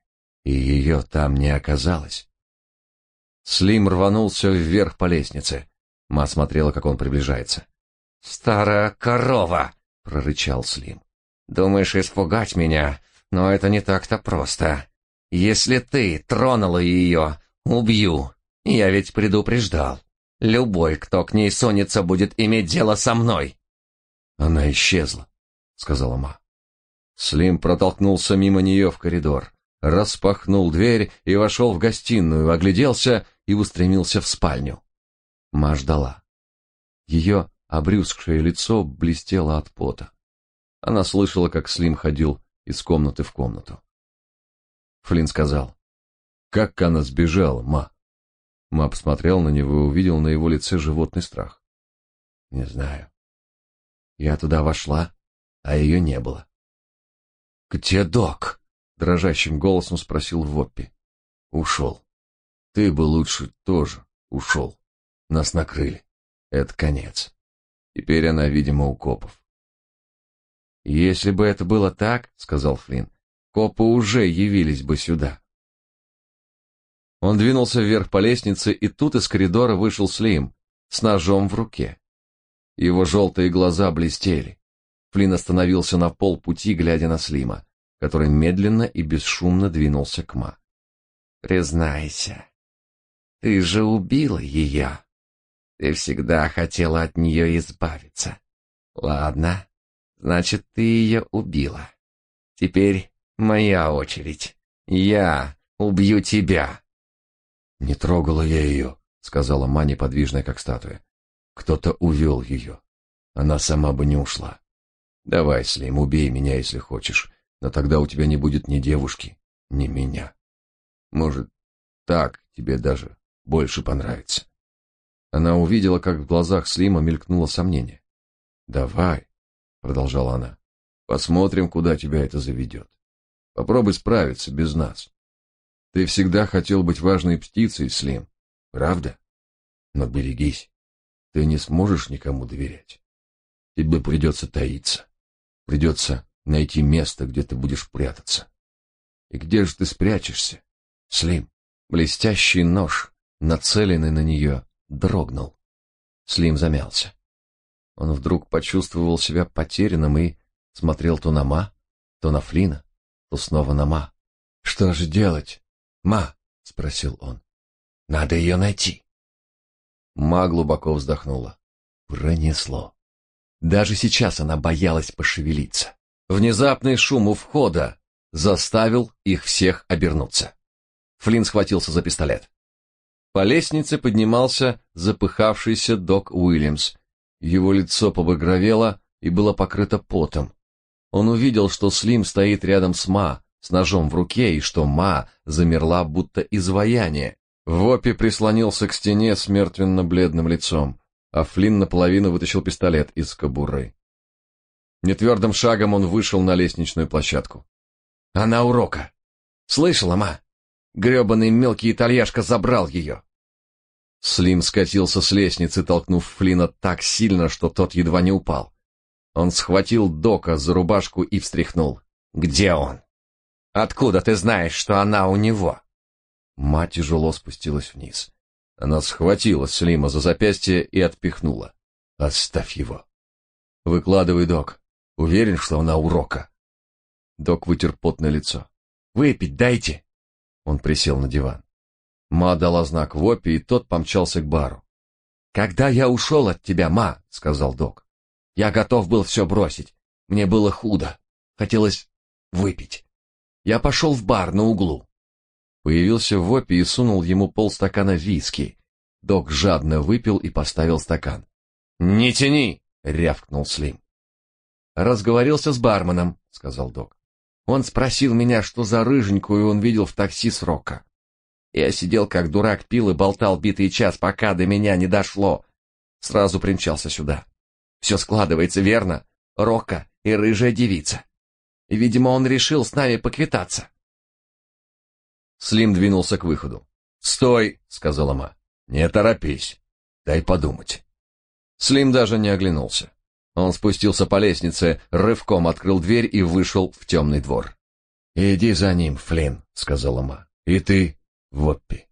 и ее там не оказалось. Слим рванулся вверх по лестнице. Ма смотрела, как он приближается. «Старая корова!» — прорычал Слим. «Думаешь испугать меня? Но это не так-то просто. Если ты тронула ее, убью. Я ведь предупреждал. Любой, кто к ней сунется, будет иметь дело со мной. Она исчезла, сказала Ма. Слим протолкнулся мимо нее в коридор, распахнул дверь и вошел в гостиную, огляделся и устремился в спальню. Ма ждала. Ее обрюзгшее лицо блестело от пота. Она слышала, как Слим ходил из комнаты в комнату. Флинн сказал: "Как она сбежала, ма?" Ма посмотрел на него и увидел на его лице животный страх. "Не знаю. Я туда вошла, а ее не было. «Где док?» — дрожащим голосом спросил Воппи. «Ушел. Ты бы лучше тоже ушел. Нас накрыли. Это конец. Теперь она, видимо, у копов». «Если бы это было так, — сказал Флинн, — копы уже явились бы сюда». Он двинулся вверх по лестнице, и тут из коридора вышел Слим с ножом в руке. Его желтые глаза блестели. Флинн остановился на полпути, глядя на Слима, который медленно и бесшумно двинулся к Ма. «Признайся, ты же убила ее. Ты всегда хотела от нее избавиться. Ладно, значит, ты ее убила. Теперь моя очередь. Я убью тебя». «Не трогала я ее», — сказала Ма, неподвижная, как статуя. Кто-то увел ее. Она сама бы не ушла. Давай, Слим, убей меня, если хочешь, но тогда у тебя не будет ни девушки, ни меня. Может, так тебе даже больше понравится. Она увидела, как в глазах Слима мелькнуло сомнение. «Давай», — продолжала она, — «посмотрим, куда тебя это заведет. Попробуй справиться без нас. Ты всегда хотел быть важной птицей, Слим, правда? Но берегись, ты не сможешь никому доверять. Тебе придется таиться, придется найти место, где ты будешь прятаться. И где же ты спрячешься, Слим?» Блестящий нож, нацеленный на нее, дрогнул. Слим замялся. Он вдруг почувствовал себя потерянным и смотрел то на Ма, то на Флина, то снова на Ма. «Что же делать, Ма?» — спросил он. «Надо ее найти». Ма глубоко вздохнула. Пронесло. Даже сейчас она боялась пошевелиться. Внезапный шум у входа заставил их всех обернуться. Флинн схватился за пистолет. По лестнице поднимался запыхавшийся док Уильямс. Его лицо побагровело и было покрыто потом. Он увидел, что Слим стоит рядом с Ма, с ножом в руке, и что Ма замерла, будто изваяние. Вопи прислонился к стене с мертвенно-бледным лицом, а Флинн наполовину вытащил пистолет из кобуры. Нетвердым шагом он вышел на лестничную площадку. «Она урока! Слышала, Ма? Гребаный мелкий итальяшка забрал ее!» Слим скатился с лестницы, толкнув Флина так сильно, что тот едва не упал. Он схватил Дока за рубашку и встряхнул. «Где он? Откуда ты знаешь, что она у него?» Мать тяжело спустилась вниз. Она схватила Слима за запястье и отпихнула. «Оставь его!» «Выкладывай, Док. Уверен, что она урока?» Док вытер потное лицо. «Выпить дайте!» Он присел на диван. Ма дала знак Воппи, и тот помчался к бару. «Когда я ушел от тебя, Ма», — сказал док, — «я готов был все бросить. Мне было худо. Хотелось выпить. Я пошел в бар на углу». Появился Воппи и сунул ему полстакана виски. Док жадно выпил и поставил стакан. «Не тяни!» — рявкнул Слим. «Разговорился с барменом», — сказал док. «Он спросил меня, что за рыженькую он видел в такси с Рока. Я сидел как дурак, пил и болтал битый час, пока до меня не дошло. Сразу примчался сюда. Все складывается верно. Рока и рыжая девица. Видимо, он решил с нами поквитаться. Слим двинулся к выходу. «Стой!» — сказала Ма. «Не торопись. Дай подумать». Слим даже не оглянулся. Он спустился по лестнице, рывком открыл дверь и вышел в темный двор. «Иди за ним, Флинн», — сказала Ма. «И ты Воппи.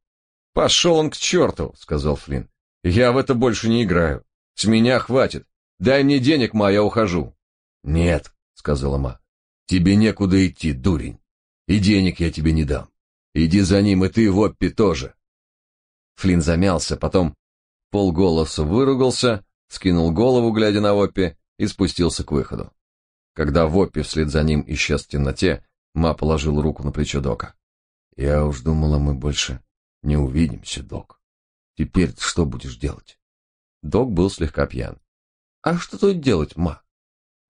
«Пошел он к черту», — сказал Флинн. «Я в это больше не играю. С меня хватит. Дай мне денег, ма, я ухожу». «Нет», — сказала ма. «Тебе некуда идти, дурень. И денег я тебе не дам. Иди за ним, и ты, Воппи, тоже». Флинн замялся, потом полголоса выругался, скинул голову, глядя на Воппи, и спустился к выходу. Когда Воппи вслед за ним исчез в темноте, Ма положил руку на плечо Дока. Я уж думала, мы больше не увидимся, док. Теперь что будешь делать? Док был слегка пьян. А что тут делать, ма?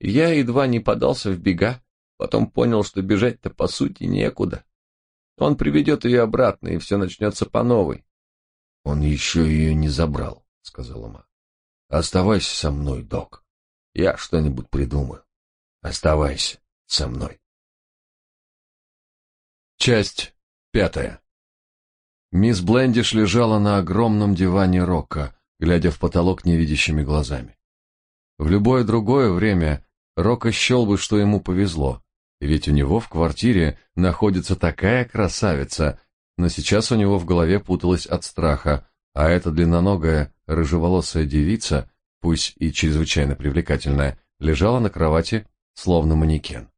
Я едва не подался в бега, потом понял, что бежать-то по сути некуда. Он приведет ее обратно, и все начнется по новой. Он еще ее не забрал, сказала ма. Оставайся со мной, док. Я что-нибудь придумаю. Оставайся со мной. Часть Пятое. Мисс Блендиш лежала на огромном диване Рока, глядя в потолок невидящими глазами. В любое другое время Рока счел бы, что ему повезло, ведь у него в квартире находится такая красавица, но сейчас у него в голове путалось от страха, а эта длинноногая, рыжеволосая девица, пусть и чрезвычайно привлекательная, лежала на кровати, словно манекен.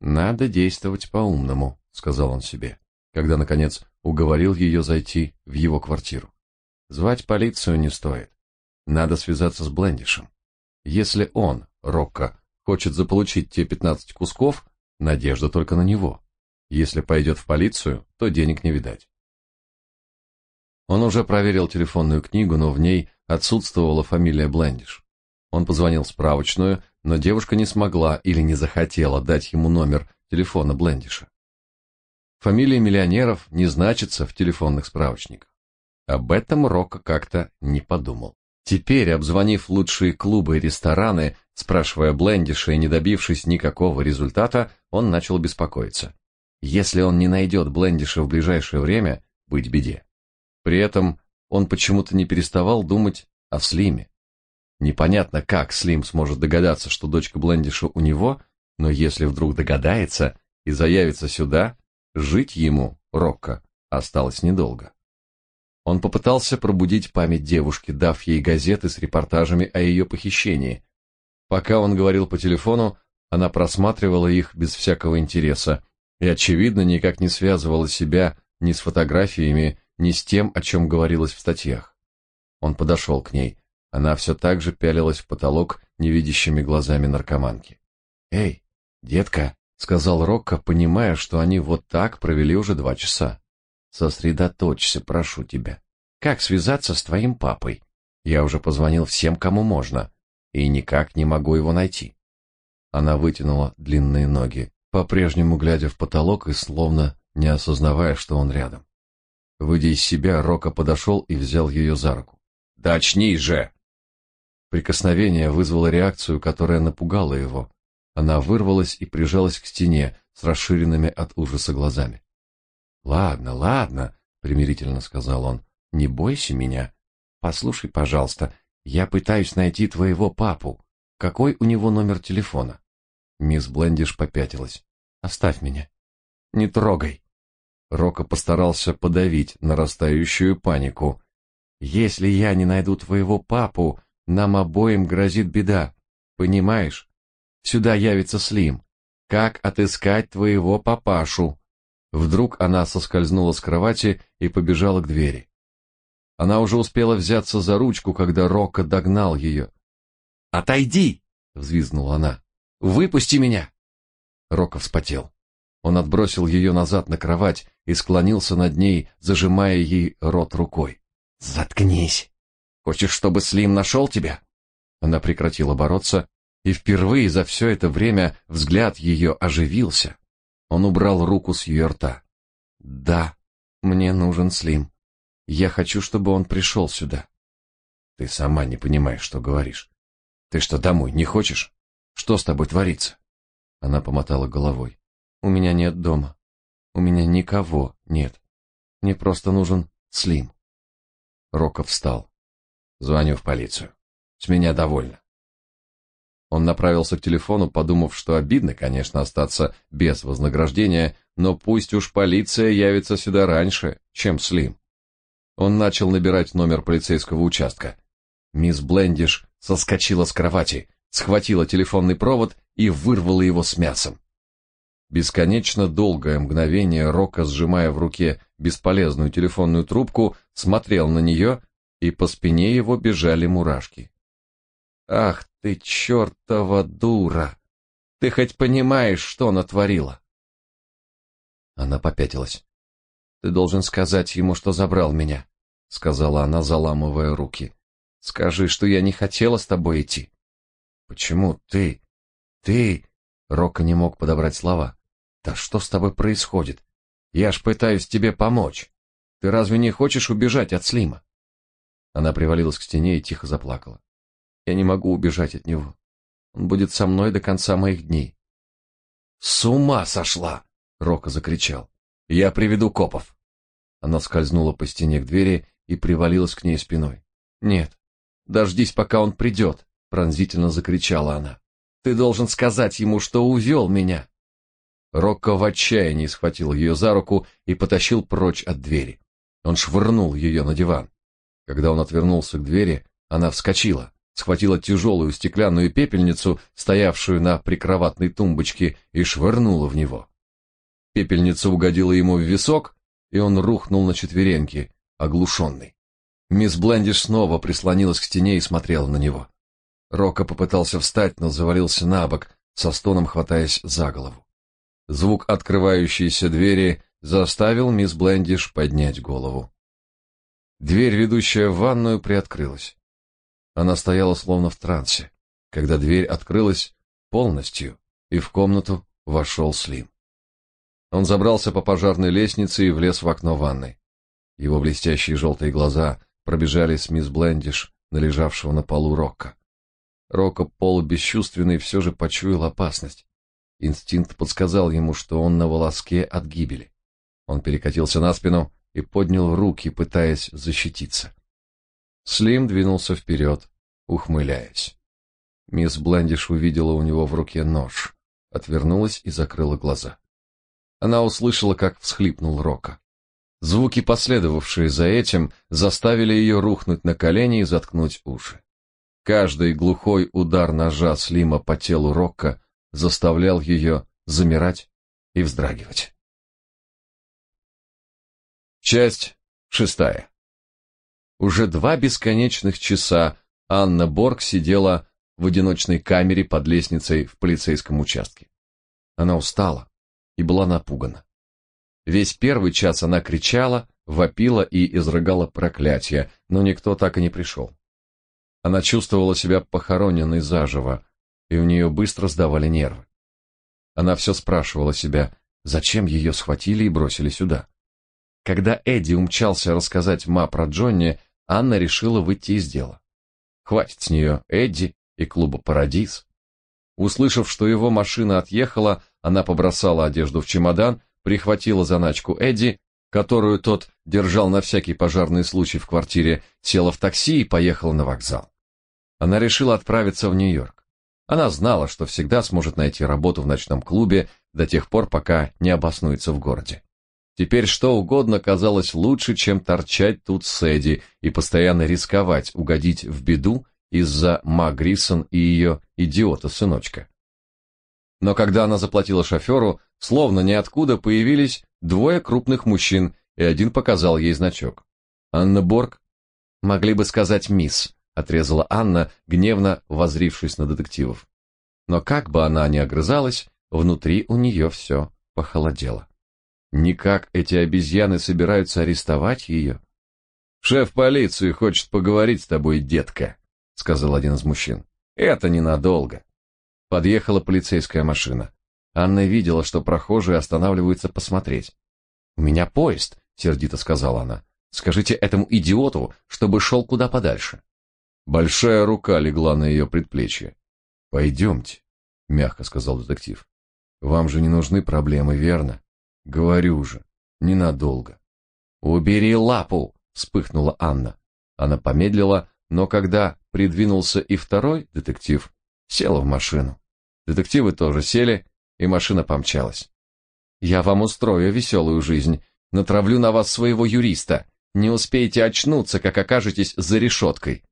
«Надо действовать по-умному», — сказал он себе когда, наконец, уговорил ее зайти в его квартиру. Звать полицию не стоит. Надо связаться с Блендишем. Если он, Рокко, хочет заполучить те пятнадцать кусков, надежда только на него. Если пойдет в полицию, то денег не видать. Он уже проверил телефонную книгу, но в ней отсутствовала фамилия Блендиш. Он позвонил в справочную, но девушка не смогла или не захотела дать ему номер телефона Блендиша. Фамилия миллионеров не значится в телефонных справочниках. Об этом Рокко как-то не подумал. Теперь, обзвонив лучшие клубы и рестораны, спрашивая Блендиша и не добившись никакого результата, он начал беспокоиться. Если он не найдет Блендиша в ближайшее время, быть беде. При этом он почему-то не переставал думать о Слиме. Непонятно, как Слим сможет догадаться, что дочка Блендиша у него, но если вдруг догадается и заявится сюда, жить ему, Рокко, осталось недолго. Он попытался пробудить память девушки, дав ей газеты с репортажами о ее похищении. Пока он говорил по телефону, она просматривала их без всякого интереса и, очевидно, никак не связывала себя ни с фотографиями, ни с тем, о чем говорилось в статьях. Он подошел к ней. Она все так же пялилась в потолок невидящими глазами наркоманки. «Эй, детка», — сказал Рокко, понимая, что они вот так провели уже два часа. «Сосредоточься, прошу тебя. Как связаться с твоим папой? Я уже позвонил всем, кому можно, и никак не могу его найти». Она вытянула длинные ноги, по-прежнему глядя в потолок и словно не осознавая, что он рядом. Выйдя из себя, Рока подошел и взял ее за руку. «Да очнись же!» Прикосновение вызвало реакцию, которая напугала его. Она вырвалась и прижалась к стене с расширенными от ужаса глазами. «Ладно, ладно», — примирительно сказал он, — «не бойся меня. Послушай, пожалуйста, я пытаюсь найти твоего папу. Какой у него номер телефона?» Мисс Блендиш попятилась. «Оставь меня. Не трогай». Рока постарался подавить нарастающую панику. Если я не найду твоего папу, нам обоим грозит беда. Понимаешь? Сюда явится Слим. Как отыскать твоего папашу? Вдруг она соскользнула с кровати и побежала к двери. Она уже успела взяться за ручку, когда Рока догнал ее. "Отойди!" взвизгнула она. "Выпусти меня!" Рока вспотел. Он отбросил ее назад на кровать и склонился над ней, зажимая ей рот рукой. «Заткнись! Хочешь, чтобы Слим нашел тебя?» Она прекратила бороться, и впервые за все это время взгляд ее оживился. Он убрал руку с ее рта. «Да, мне нужен Слим. Я хочу, чтобы он пришел сюда». «Ты сама не понимаешь, что говоришь. Ты что, домой не хочешь? Что с тобой творится?» Она помотала головой. У меня нет дома. У меня никого нет. Мне просто нужен Слим. Роков встал. Звоню в полицию. С меня довольно. Он направился к телефону, подумав, что обидно, конечно, остаться без вознаграждения, но пусть уж полиция явится сюда раньше, чем Слим. Он начал набирать номер полицейского участка. Мисс Блендиш соскочила с кровати, схватила телефонный провод и вырвала его с мясом. Бесконечно долгое мгновение Рока, сжимая в руке бесполезную телефонную трубку, смотрел на нее, и по спине его бежали мурашки. «Ах ты чертова дура! Ты хоть понимаешь, что натворила?» Она попятилась. «Ты должен сказать ему, что забрал меня», — сказала она, заламывая руки. «Скажи, что я не хотела с тобой идти». «Почему ты? Ты...» Рока не мог подобрать слова. Да что с тобой происходит? Я ж пытаюсь тебе помочь. Ты разве не хочешь убежать от Слима? Она привалилась к стене и тихо заплакала. Я не могу убежать от него. Он будет со мной до конца моих дней. С ума сошла, Рока закричал. Я приведу копов. Она скользнула по стене к двери и привалилась к ней спиной. Нет. Дождись, пока он придет», — пронзительно закричала она. Ты должен сказать ему, что увел меня. Рокко в отчаянии схватил ее за руку и потащил прочь от двери. Он швырнул ее на диван. Когда он отвернулся к двери, она вскочила, схватила тяжелую стеклянную пепельницу, стоявшую на прикроватной тумбочке, и швырнула в него. Пепельница угодила ему в висок, и он рухнул на четвереньки, оглушенный. Мисс Блендиш снова прислонилась к стене и смотрела на него. Рокко попытался встать, но завалился на бок, со стоном хватаясь за голову. Звук открывающейся двери заставил мисс Блендиш поднять голову. Дверь, ведущая в ванную, приоткрылась. Она стояла словно в трансе. когда дверь открылась полностью, и в комнату вошел Слим. Он забрался по пожарной лестнице и влез в окно ванной. Его блестящие желтые глаза пробежали с мисс Блендиш на лежавшего на полу Рокко. Рокко, полубесчувственный, все же почуял опасность. Инстинкт подсказал ему, что он на волоске от гибели. Он перекатился на спину и поднял руки, пытаясь защититься. Слим двинулся вперед, ухмыляясь. Мисс Блендиш увидела у него в руке нож, отвернулась и закрыла глаза. Она услышала, как всхлипнул Рока. Звуки, последовавшие за этим, заставили ее рухнуть на колени и заткнуть уши. Каждый глухой удар ножа Слима по телу Рокка заставлял ее замирать и вздрагивать. Часть шестая. Уже два бесконечных часа Анна Борг сидела в одиночной камере под лестницей в полицейском участке. Она устала и была напугана. Весь первый час она кричала, вопила и изрыгала проклятия, но никто так и не пришел. Она чувствовала себя похороненной заживо, и у нее быстро сдавали нервы. Она все спрашивала себя, зачем ее схватили и бросили сюда. Когда Эдди умчался рассказать Ма про Джонни, Анна решила выйти из дела. Хватит с нее Эдди и клуба «Парадиз». Услышав, что его машина отъехала, она побросала одежду в чемодан, прихватила заначку Эдди, которую тот держал на всякий пожарный случай в квартире, села в такси и поехала на вокзал. Она решила отправиться в Нью-Йорк. Она знала, что всегда сможет найти работу в ночном клубе до тех пор, пока не обоснуется в городе. Теперь что угодно казалось лучше, чем торчать тут с Эдди и постоянно рисковать угодить в беду из-за Ма Гриссон и ее идиота-сыночка. Но когда она заплатила шоферу, словно ниоткуда появились двое крупных мужчин, и один показал ей значок. «Анна Борг?» «Могли бы сказать мисс», — отрезала Анна, гневно возрившись на детективов. Но как бы она ни огрызалась, внутри у нее все похолодело. Никак эти обезьяны собираются арестовать ее? Шеф полиции хочет поговорить с тобой, детка, сказал один из мужчин. Это ненадолго. Подъехала полицейская машина. Анна видела, что прохожие останавливаются посмотреть. У меня поезд, сердито сказала она. Скажите этому идиоту, чтобы шел куда подальше. Большая рука легла на ее предплечье. Пойдемте, мягко сказал детектив. Вам же не нужны проблемы, верно? Говорю же, ненадолго. Убери лапу, вспыхнула Анна. Она помедлила, но когда придвинулся и второй детектив, села в машину. Детективы тоже сели, и машина помчалась. Я вам устрою веселую жизнь, натравлю на вас своего юриста. Не успеете очнуться, как окажетесь за решеткой.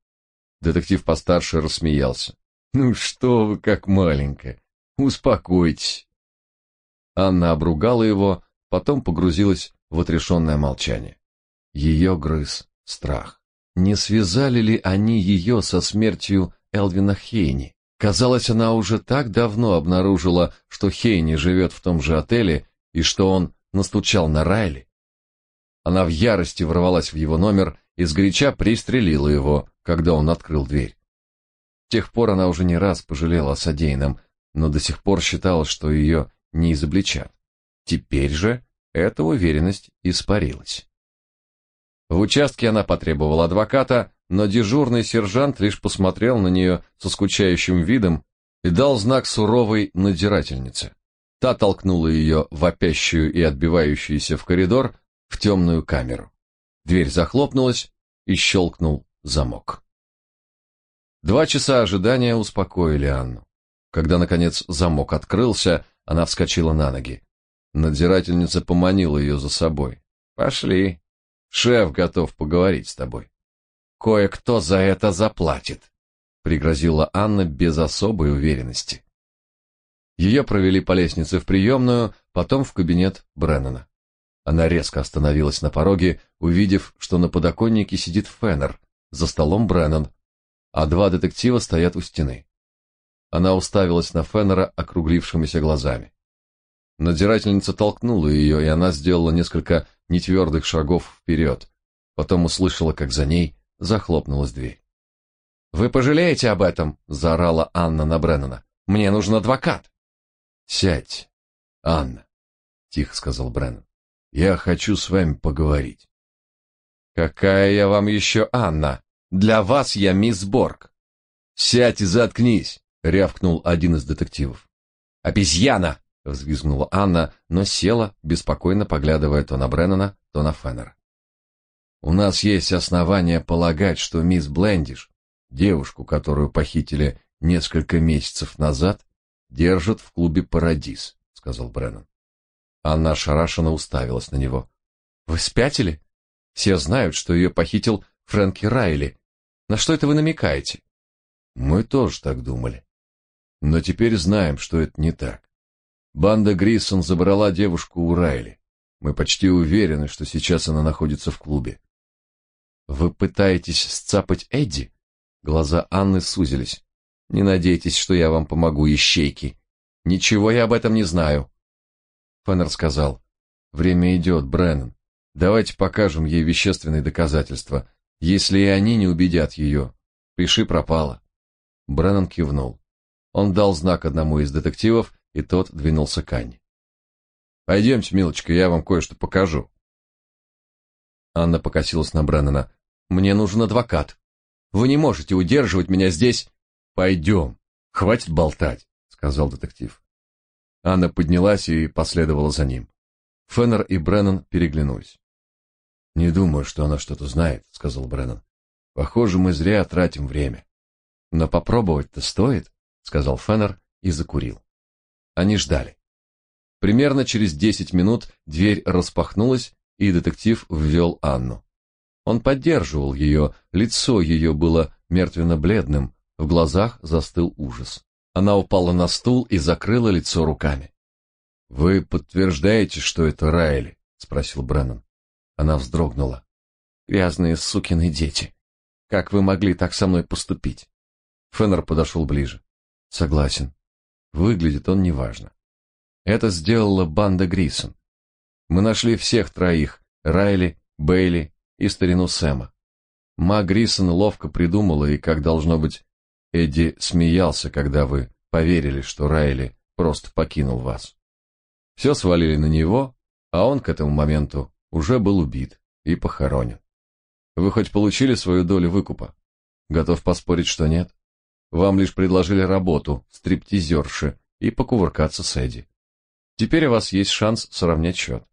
Детектив постарше рассмеялся. Ну что вы, как маленькая. Успокойтесь. Анна обругала его, потом погрузилась в отрешенное молчание. Ее грыз страх. Не связали ли они ее со смертью Элвина Хейни? Казалось, она уже так давно обнаружила, что Хейни живет в том же отеле и что он настучал на Райли. Она в ярости ворвалась в его номер и сгоряча пристрелила его, когда он открыл дверь. С тех пор она уже не раз пожалела о содеянном, но до сих пор считала, что ее не изобличат. Теперь же эта уверенность испарилась. В участке она потребовала адвоката, но дежурный сержант лишь посмотрел на нее со скучающим видом и дал знак суровой надзирательнице. Та толкнула ее, вопящую и отбивающуюся в коридор, в темную камеру. Дверь захлопнулась и щелкнул замок. Два часа ожидания успокоили Анну. Когда, наконец, замок открылся, она вскочила на ноги. Надзирательница поманила ее за собой. «Пошли. Шеф готов поговорить с тобой». «Кое-кто за это заплатит», — пригрозила Анна без особой уверенности. Ее провели по лестнице в приемную, потом в кабинет Бреннана. Она резко остановилась на пороге, увидев, что на подоконнике сидит Феннер, за столом Бреннан, а два детектива стоят у стены. Она уставилась на Феннера округлившимися глазами. Надзирательница толкнула ее, и она сделала несколько нетвердых шагов вперед. Потом услышала, как за ней захлопнулась дверь. Вы пожалеете об этом, заорала Анна на Бреннана. Мне нужен адвокат. Сядь, Анна, тихо сказал Бреннан. Я хочу с вами поговорить. Какая я вам еще Анна? Для вас я мисс Борг. Сядь и заткнись, рявкнул один из детективов. Обезьяна, взвизгнула Анна, но села, беспокойно поглядывая то на Бреннана, то на Феннера. У нас есть основания полагать, что мисс Блендиш девушку, которую похитили несколько месяцев назад, держат в клубе Парадис, сказал Бреннан. Анна ошарашенно уставилась на него. Вы спятили? Все знают, что ее похитил Фрэнки Райли. На что это вы намекаете? Мы тоже так думали. Но теперь знаем, что это не так. Банда Гриссон забрала девушку у Райли. Мы почти уверены, что сейчас она находится в клубе. Вы пытаетесь сцапать Эдди? Глаза Анны сузились. Не надейтесь, что я вам помогу, ищейки. Ничего я об этом не знаю. Феннер сказал: "Время идет, Бреннан. Давайте покажем ей вещественные доказательства. Если и они не убедят ее, пиши пропало". Бреннан кивнул. Он дал знак одному из детективов, и тот двинулся к Анне. «Пойдемте, милочка, я вам кое-что покажу». Анна покосилась на Бреннана. «Мне нужен адвокат». Вы не можете удерживать меня здесь. Пойдем. Хватит болтать, сказал детектив. Анна поднялась и последовала за ним. Феннер и Бреннан переглянулись. Не думаю, что она что-то знает, сказал Бреннан. Похоже, мы зря тратим время. Но попробовать-то стоит, сказал Феннер и закурил. Они ждали. Примерно через десять минут дверь распахнулась, и детектив ввел Анну. Он поддерживал ее, лицо ее было мертвенно-бледным, в глазах застыл ужас. Она упала на стул и закрыла лицо руками. «Вы подтверждаете, что это Райли?» — спросил Бреннан. Она вздрогнула. «Грязные сукины дети! Как вы могли так со мной поступить?» Феннер подошел ближе. «Согласен. Выглядит он неважно. Это сделала банда Грисон. Мы нашли всех троих — Райли, Бейли и старину Сэма. Ма Грисон ловко придумала, и, как должно быть, Эдди смеялся, когда вы поверили, что Райли просто покинул вас. Все свалили на него, а он к этому моменту уже был убит и похоронен. Вы хоть получили свою долю выкупа? Готов поспорить, что нет? Вам лишь предложили работу, стриптизерши, и покувыркаться с Эдди. Теперь у вас есть шанс сравнять счет.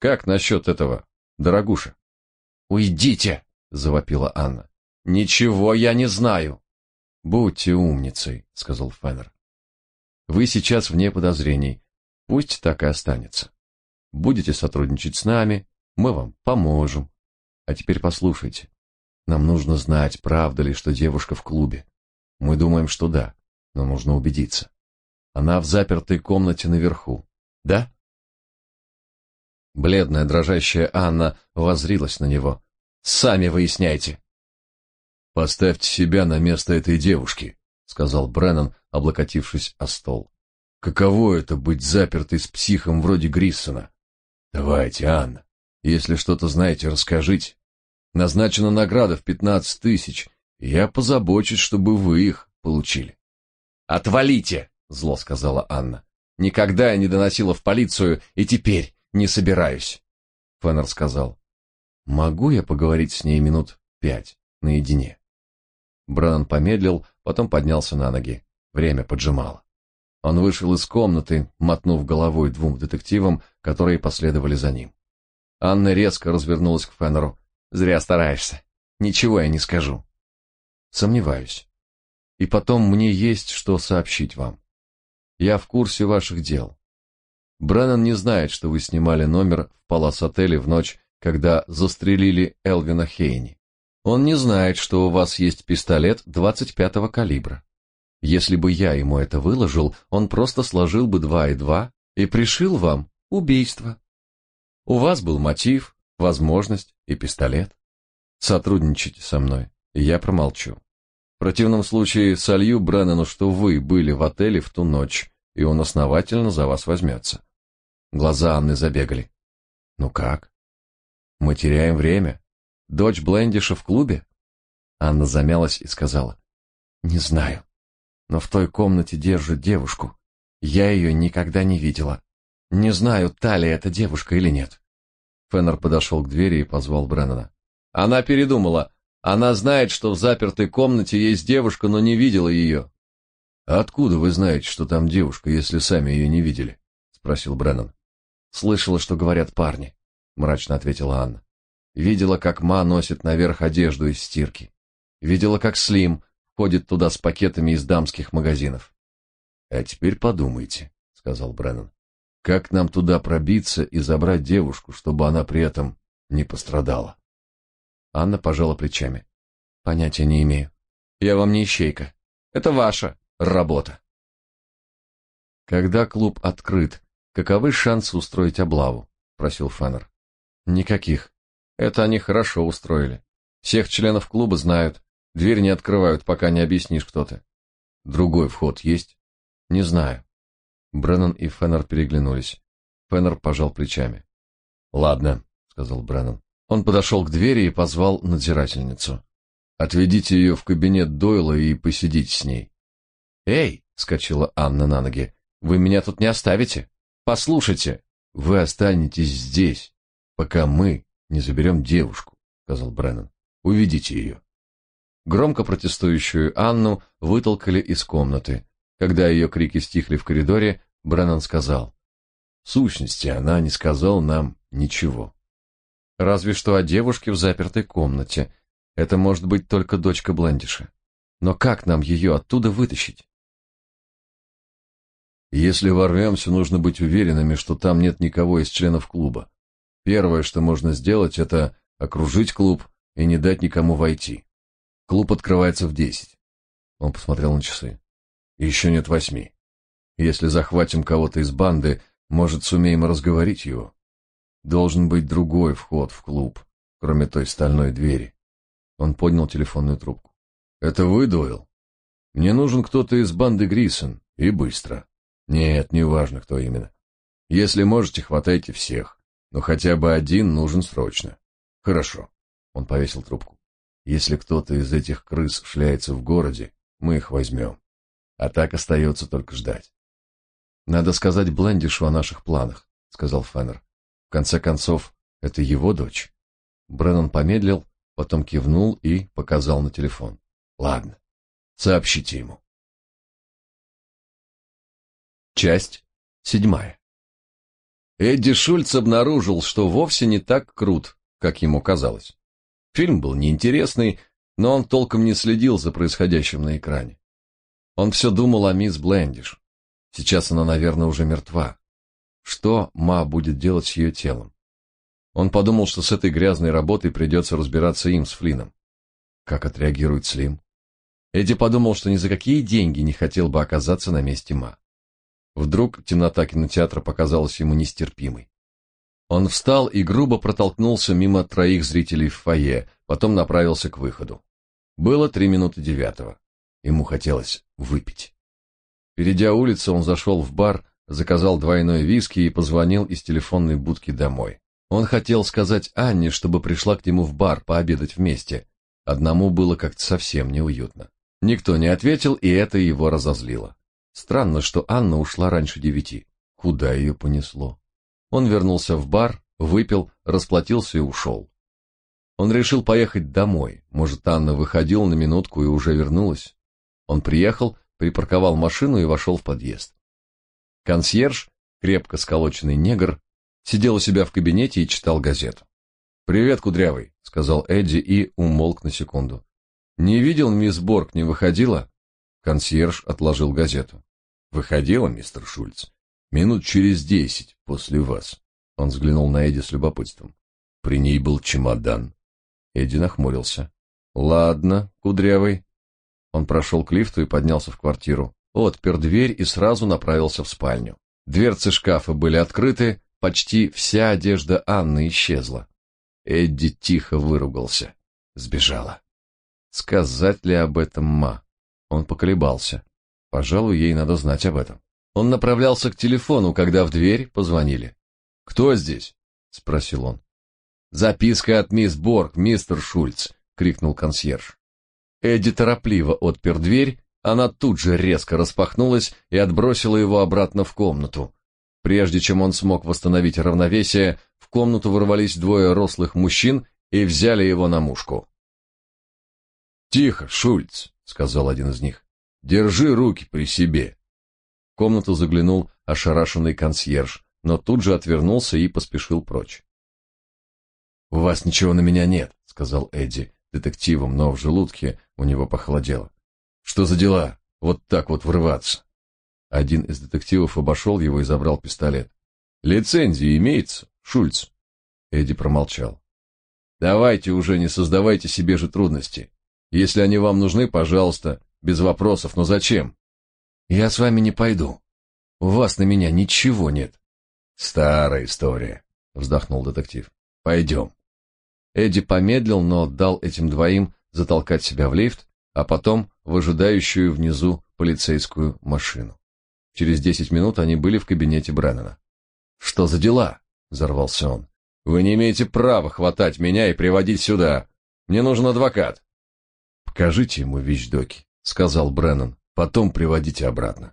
Как насчет этого, дорогуша? «Уйдите!» — завопила Анна. «Ничего я не знаю!» «Будьте умницей», — сказал Феннер. «Вы сейчас вне подозрений. Пусть так и останется. Будете сотрудничать с нами, мы вам поможем. А теперь послушайте. Нам нужно знать, правда ли, что девушка в клубе. Мы думаем, что да, но нужно убедиться. Она в запертой комнате наверху. Да? Бледная, дрожащая Анна воззрилась на него. «Сами выясняйте». «Поставьте себя на место этой девушки», — сказал Бреннан, облокотившись о стол. «Каково это быть запертой с психом вроде Гриссона? Давайте, Анна, если что-то знаете, расскажите. Назначена награда в пятнадцать тысяч, и я позабочусь, чтобы вы их получили». «Отвалите!» — зло сказала Анна. «Никогда я не доносила в полицию, и теперь не собираюсь. Феннер сказал. Могу я поговорить с ней минут пять, наедине? Бран помедлил, потом поднялся на ноги. Время поджимало. Он вышел из комнаты, мотнув головой двум детективам, которые последовали за ним. Анна резко развернулась к Феннеру. «Зря стараешься. Ничего я не скажу». «Сомневаюсь. И потом мне есть что сообщить вам. Я в курсе ваших дел. Бреннан не знает, что вы снимали номер в Палас-отеле в ночь, когда застрелили Элвина Хейни. Он не знает, что у вас есть пистолет 25-го калибра. Если бы я ему это выложил, он просто сложил бы два и два и пришил вам убийство. У вас был мотив, возможность и пистолет. Сотрудничайте со мной, и я промолчу. В противном случае солью Бреннану, что вы были в отеле в ту ночь, и он основательно за вас возьмется. Глаза Анны забегали. Ну как? Мы теряем время. Дочь Блендиша в клубе? Анна замялась и сказала: Не знаю. Но в той комнате держат девушку. Я ее никогда не видела. Не знаю, та ли эта девушка или нет. Феннер подошел к двери и позвал Бреннана. Она передумала. Она знает, что в запертой комнате есть девушка, но не видела ее. откуда вы знаете, что там девушка, если сами ее не видели? спросил Бреннан. Слышала, что говорят парни, мрачно ответила Анна. Видела, как Ма носит наверх одежду из стирки. Видела, как Слим ходит туда с пакетами из дамских магазинов. А теперь подумайте, сказал Бреннан. Как нам туда пробиться и забрать девушку, чтобы она при этом не пострадала? Анна пожала плечами. Понятия не имею. Я вам не ищейка. Это ваша работа. Когда клуб открыт, каковы шансы устроить облаву? спросил Феннер. Никаких. Это они хорошо устроили. Всех членов клуба знают. Дверь не открывают, пока не объяснишь, кто ты. Другой вход есть? Не знаю. Бреннан и Феннер переглянулись. Феннер пожал плечами. Ладно, сказал Бреннан. Он подошел к двери и позвал надзирательницу. Отведите ее в кабинет Дойла и посидите с ней. Эй, вскочила Анна на ноги. Вы меня тут не оставите? Послушайте, вы останетесь здесь, пока мы не заберем девушку, сказал Бреннан. Уведите ее. Громко протестующую Анну вытолкали из комнаты. Когда ее крики стихли в коридоре, Бреннан сказал: "В сущности, она не сказала нам ничего. Разве что о девушке в запертой комнате. Это может быть только дочка Блендиша. Но как нам ее оттуда вытащить? Если ворвемся, нужно быть уверенными, что там нет никого из членов клуба. Первое, что можно сделать, это окружить клуб и не дать никому войти. Клуб открывается в десять. Он посмотрел на часы. Еще нет восьми. Если захватим кого-то из банды, может, сумеем разговорить его. Должен быть другой вход в клуб, кроме той стальной двери. Он поднял телефонную трубку. Это вы, Дойл? Мне нужен кто-то из банды Грисон, и быстро. Нет, не важно, кто именно. Если можете, хватайте всех, но хотя бы один нужен срочно. Хорошо. Он повесил трубку. Если кто-то из этих крыс шляется в городе, мы их возьмем. А так остается только ждать. Надо сказать Блендишу о наших планах, сказал Феннер. В конце концов, это его дочь. Бреннан помедлил, потом кивнул и показал на телефон. Ладно. Сообщите ему. Часть седьмая. Эдди Шульц обнаружил, что вовсе не так крут, как ему казалось. Фильм был неинтересный, но он толком не следил за происходящим на экране. Он все думал о мисс Блендиш. Сейчас она, наверное, уже мертва. Что Ма будет делать с ее телом? Он подумал, что с этой грязной работой придется разбираться им с Флином. Как отреагирует Слим? Эдди подумал, что ни за какие деньги не хотел бы оказаться на месте Ма. Вдруг темнота кинотеатра показалась ему нестерпимой. Он встал и грубо протолкнулся мимо троих зрителей в фойе, потом направился к выходу. Было три минуты девятого. Ему хотелось выпить. Перейдя улицу, он зашел в бар, заказал двойной виски и позвонил из телефонной будки домой. Он хотел сказать Анне, чтобы пришла к нему в бар пообедать вместе. Одному было как-то совсем неуютно. Никто не ответил, и это его разозлило. Странно, что Анна ушла раньше девяти. Куда ее понесло? Он вернулся в бар, выпил, расплатился и ушел. Он решил поехать домой. Может, Анна выходила на минутку и уже вернулась. Он приехал, припарковал машину и вошел в подъезд. Консьерж, крепко сколоченный негр, сидел у себя в кабинете и читал газету. «Привет, Кудрявый», — сказал Эдди и умолк на секунду. «Не видел, мисс Борг не выходила?» Консьерж отложил газету. «Выходила, мистер Шульц? Минут через десять после вас». Он взглянул на Эдди с любопытством. При ней был чемодан. Эдди нахмурился. «Ладно, Кудрявый». Он прошел к лифту и поднялся в квартиру отпер дверь и сразу направился в спальню. Дверцы шкафа были открыты, почти вся одежда Анны исчезла. Эдди тихо выругался. Сбежала. Сказать ли об этом Ма? Он поколебался. Пожалуй, ей надо знать об этом. Он направлялся к телефону, когда в дверь позвонили. «Кто здесь?» — спросил он. «Записка от мисс Борг, мистер Шульц!» — крикнул консьерж. Эдди торопливо отпер дверь, она тут же резко распахнулась и отбросила его обратно в комнату. Прежде чем он смог восстановить равновесие, в комнату ворвались двое рослых мужчин и взяли его на мушку. «Тихо, Шульц», — сказал один из них. «Держи руки при себе». В комнату заглянул ошарашенный консьерж, но тут же отвернулся и поспешил прочь. «У вас ничего на меня нет», — сказал Эдди детективом, но в желудке у него похолодело. «Что за дела? Вот так вот врываться?» Один из детективов обошел его и забрал пистолет. «Лицензия имеется, Шульц?» Эдди промолчал. «Давайте уже, не создавайте себе же трудности. Если они вам нужны, пожалуйста, без вопросов, но зачем?» «Я с вами не пойду. У вас на меня ничего нет». «Старая история», — вздохнул детектив. «Пойдем». Эдди помедлил, но дал этим двоим затолкать себя в лифт, а потом в ожидающую внизу полицейскую машину. Через десять минут они были в кабинете Бреннана. «Что за дела?» — взорвался он. «Вы не имеете права хватать меня и приводить сюда. Мне нужен адвокат». «Покажите ему вещдоки», — сказал Бреннан. «Потом приводите обратно».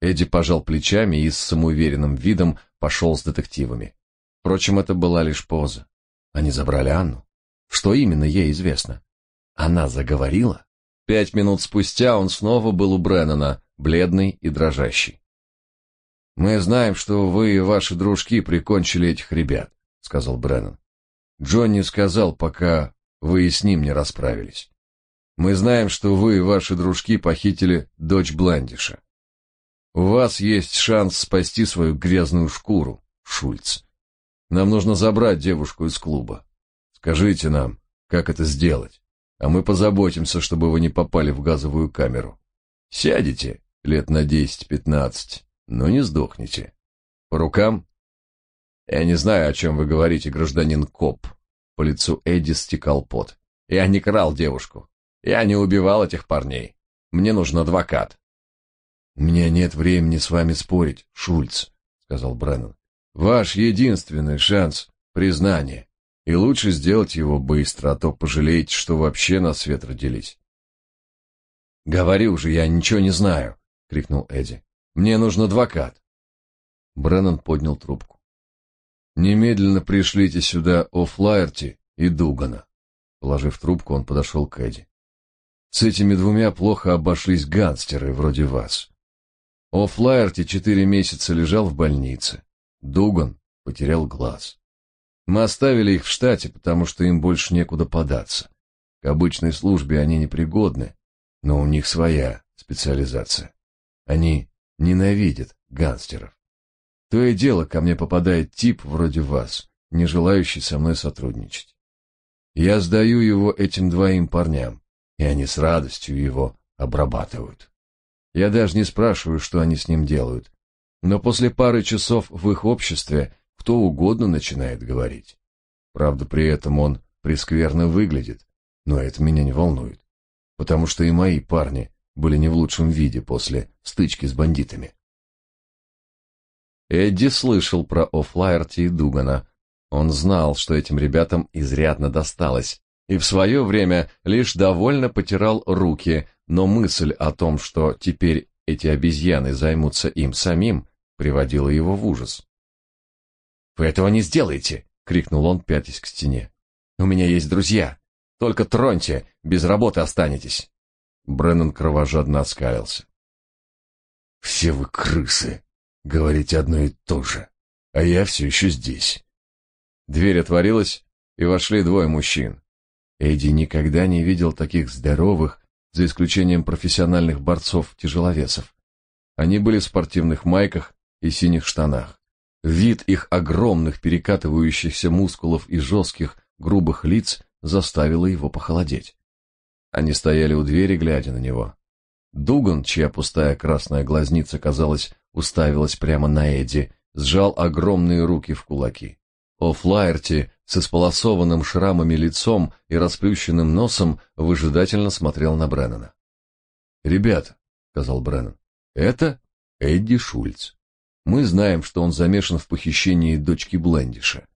Эдди пожал плечами и с самоуверенным видом пошел с детективами. Впрочем, это была лишь поза. Они забрали Анну. Что именно ей известно? Она заговорила? Пять минут спустя он снова был у Бреннана, бледный и дрожащий. «Мы знаем, что вы и ваши дружки прикончили этих ребят», — сказал Бреннан. «Джонни сказал, пока вы и с ним не расправились. Мы знаем, что вы и ваши дружки похитили дочь Бландиша. У вас есть шанс спасти свою грязную шкуру, Шульц. Нам нужно забрать девушку из клуба. Скажите нам, как это сделать, а мы позаботимся, чтобы вы не попали в газовую камеру. Сядете лет на десять-пятнадцать, но не сдохнете. По рукам? Я не знаю, о чем вы говорите, гражданин Коп. По лицу Эдди стекал пот. Я не крал девушку. Я не убивал этих парней. Мне нужен адвокат. У меня нет времени с вами спорить, Шульц, сказал Бреннан. Ваш единственный шанс — признание. И лучше сделать его быстро, а то пожалеете, что вообще на свет родились. «Говорю же, я ничего не знаю!» — крикнул Эдди. «Мне нужен адвокат!» Бреннан поднял трубку. «Немедленно пришлите сюда О'Флаерти и Дугана». Положив трубку, он подошел к Эдди. «С этими двумя плохо обошлись гангстеры вроде вас. О'Флаерти четыре месяца лежал в больнице. Дуган потерял глаз. Мы оставили их в штате, потому что им больше некуда податься. К обычной службе они непригодны, но у них своя специализация. Они ненавидят гангстеров. То и дело ко мне попадает тип вроде вас, не желающий со мной сотрудничать. Я сдаю его этим двоим парням, и они с радостью его обрабатывают. Я даже не спрашиваю, что они с ним делают, но после пары часов в их обществе кто угодно начинает говорить. Правда, при этом он прескверно выглядит, но это меня не волнует, потому что и мои парни были не в лучшем виде после стычки с бандитами. Эдди слышал про О'Флаерти и Дугана. Он знал, что этим ребятам изрядно досталось, и в свое время лишь довольно потирал руки, но мысль о том, что теперь эти обезьяны займутся им самим, приводило его в ужас. «Вы этого не сделаете!» — крикнул он, пятясь к стене. «У меня есть друзья. Только троньте, без работы останетесь!» Бреннан кровожадно оскалился. «Все вы крысы! Говорите одно и то же, а я все еще здесь!» Дверь отворилась, и вошли двое мужчин. Эдди никогда не видел таких здоровых, за исключением профессиональных борцов-тяжеловесов. Они были в спортивных майках и синих штанах. Вид их огромных перекатывающихся мускулов и жестких, грубых лиц заставило его похолодеть. Они стояли у двери, глядя на него. Дуган, чья пустая красная глазница, казалось, уставилась прямо на Эдди, сжал огромные руки в кулаки. О'Флаерти с исполосованным шрамами лицом и расплющенным носом выжидательно смотрел на Бреннана. «Ребята», — сказал Бреннан, — «это Эдди Шульц. Мы знаем, что он замешан в похищении дочки Блендиша.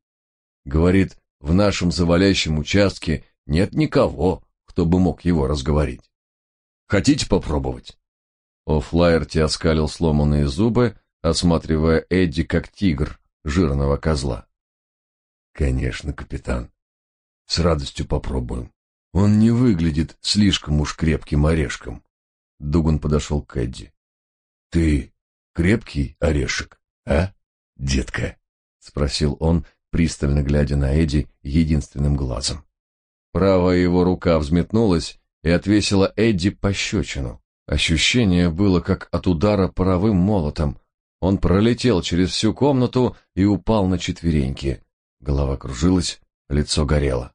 Говорит, в нашем завалящем участке нет никого, кто бы мог его разговорить. Хотите попробовать? О'Флайерти оскалил сломанные зубы, осматривая Эдди как тигр жирного козла. Конечно, капитан. С радостью попробуем. Он не выглядит слишком уж крепким орешком. Дуган подошел к Эдди. Ты крепкий орешек, а, детка? спросил он, пристально глядя на Эдди единственным глазом. Правая его рука взметнулась и отвесила Эдди пощечину. Ощущение было как от удара паровым молотом. Он пролетел через всю комнату и упал на четвереньки. Голова кружилась, лицо горело.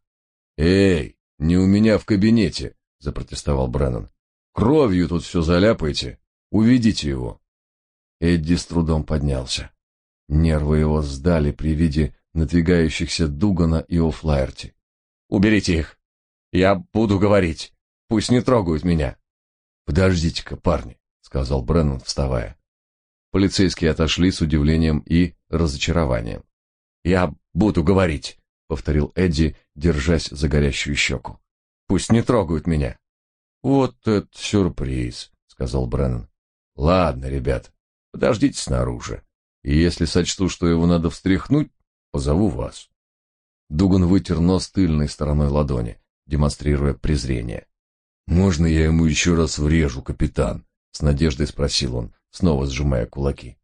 «Эй, не у меня в кабинете!» — запротестовал Бреннан. «Кровью тут все заляпаете. Уведите его!» Эдди с трудом поднялся. Нервы его сдали при виде надвигающихся Дугана и О'Флаерти. «Уберите их! Я буду говорить! Пусть не трогают меня!» «Подождите-ка, парни!» — сказал Бреннан, вставая. Полицейские отошли с удивлением и разочарованием. «Я буду говорить!» — повторил Эдди, держась за горящую щеку. «Пусть не трогают меня!» «Вот это сюрприз!» — сказал Бреннан. «Ладно, ребят, подождите снаружи и если сочту, что его надо встряхнуть, позову вас. Дуган вытер нос тыльной стороной ладони, демонстрируя презрение. Можно я ему еще раз врежу, капитан? с надеждой спросил он, снова сжимая кулаки.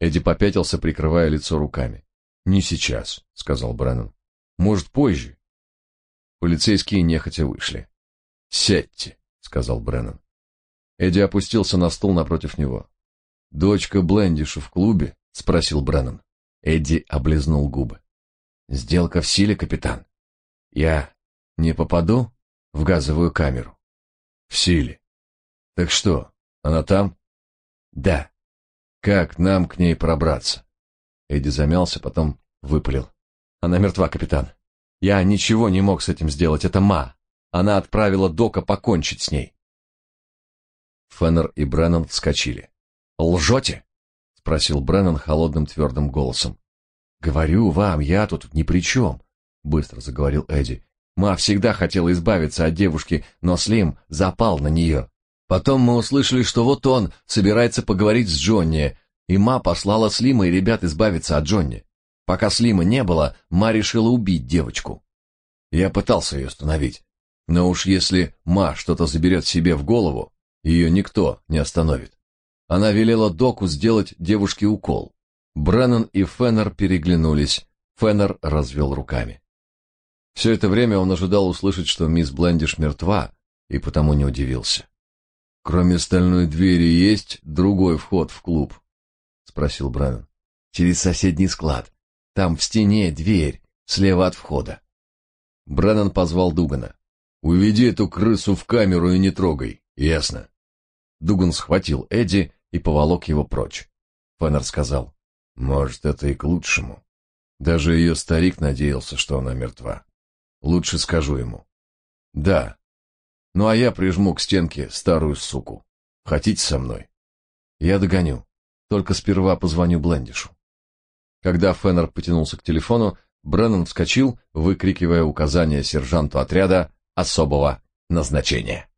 Эдди попятился, прикрывая лицо руками. Не сейчас, сказал Бреннан. Может, позже. Полицейские нехотя вышли. Сядьте, сказал Бреннан. Эдди опустился на стул напротив него. Дочка Блендиша в клубе — спросил Бреннан. Эдди облизнул губы. «Сделка в силе, капитан. Я не попаду в газовую камеру?» «В силе. Так что, она там?» «Да». «Как нам к ней пробраться?» Эдди замялся, потом выпалил. «Она мертва, капитан. Я ничего не мог с этим сделать, это Ма. Она отправила Дока покончить с ней». Феннер и Бреннан вскочили. «Лжете?» спросил Бреннан холодным твердым голосом. Говорю вам, я тут ни при чем», — быстро заговорил Эдди. Ма всегда хотела избавиться от девушки, но Слим запал на нее. Потом мы услышали, что вот он собирается поговорить с Джонни, и Ма послала Слима и ребят избавиться от Джонни. Пока Слима не было, Ма решила убить девочку. Я пытался ее остановить, но уж если Ма что-то заберет себе в голову, ее никто не остановит. Она велела Доку сделать девушке укол. Бреннан и Феннер переглянулись. Феннер развел руками. Все это время он ожидал услышать, что мисс Блендиш мертва, и потому не удивился. Кроме стальной двери есть другой вход в клуб, спросил Бреннан. Через соседний склад. Там в стене дверь, слева от входа. Бреннан позвал Дугана. Уведи эту крысу в камеру и не трогай. Ясно. Дуган схватил Эдди и поволок его прочь. Феннер сказал, «Может, это и к лучшему. Даже ее старик надеялся, что она мертва. Лучше скажу ему». «Да. Ну а я прижму к стенке старую суку. Хотите со мной?» «Я догоню. Только сперва позвоню Блендишу». Когда Феннер потянулся к телефону, Бреннан вскочил, выкрикивая указания сержанту отряда особого назначения.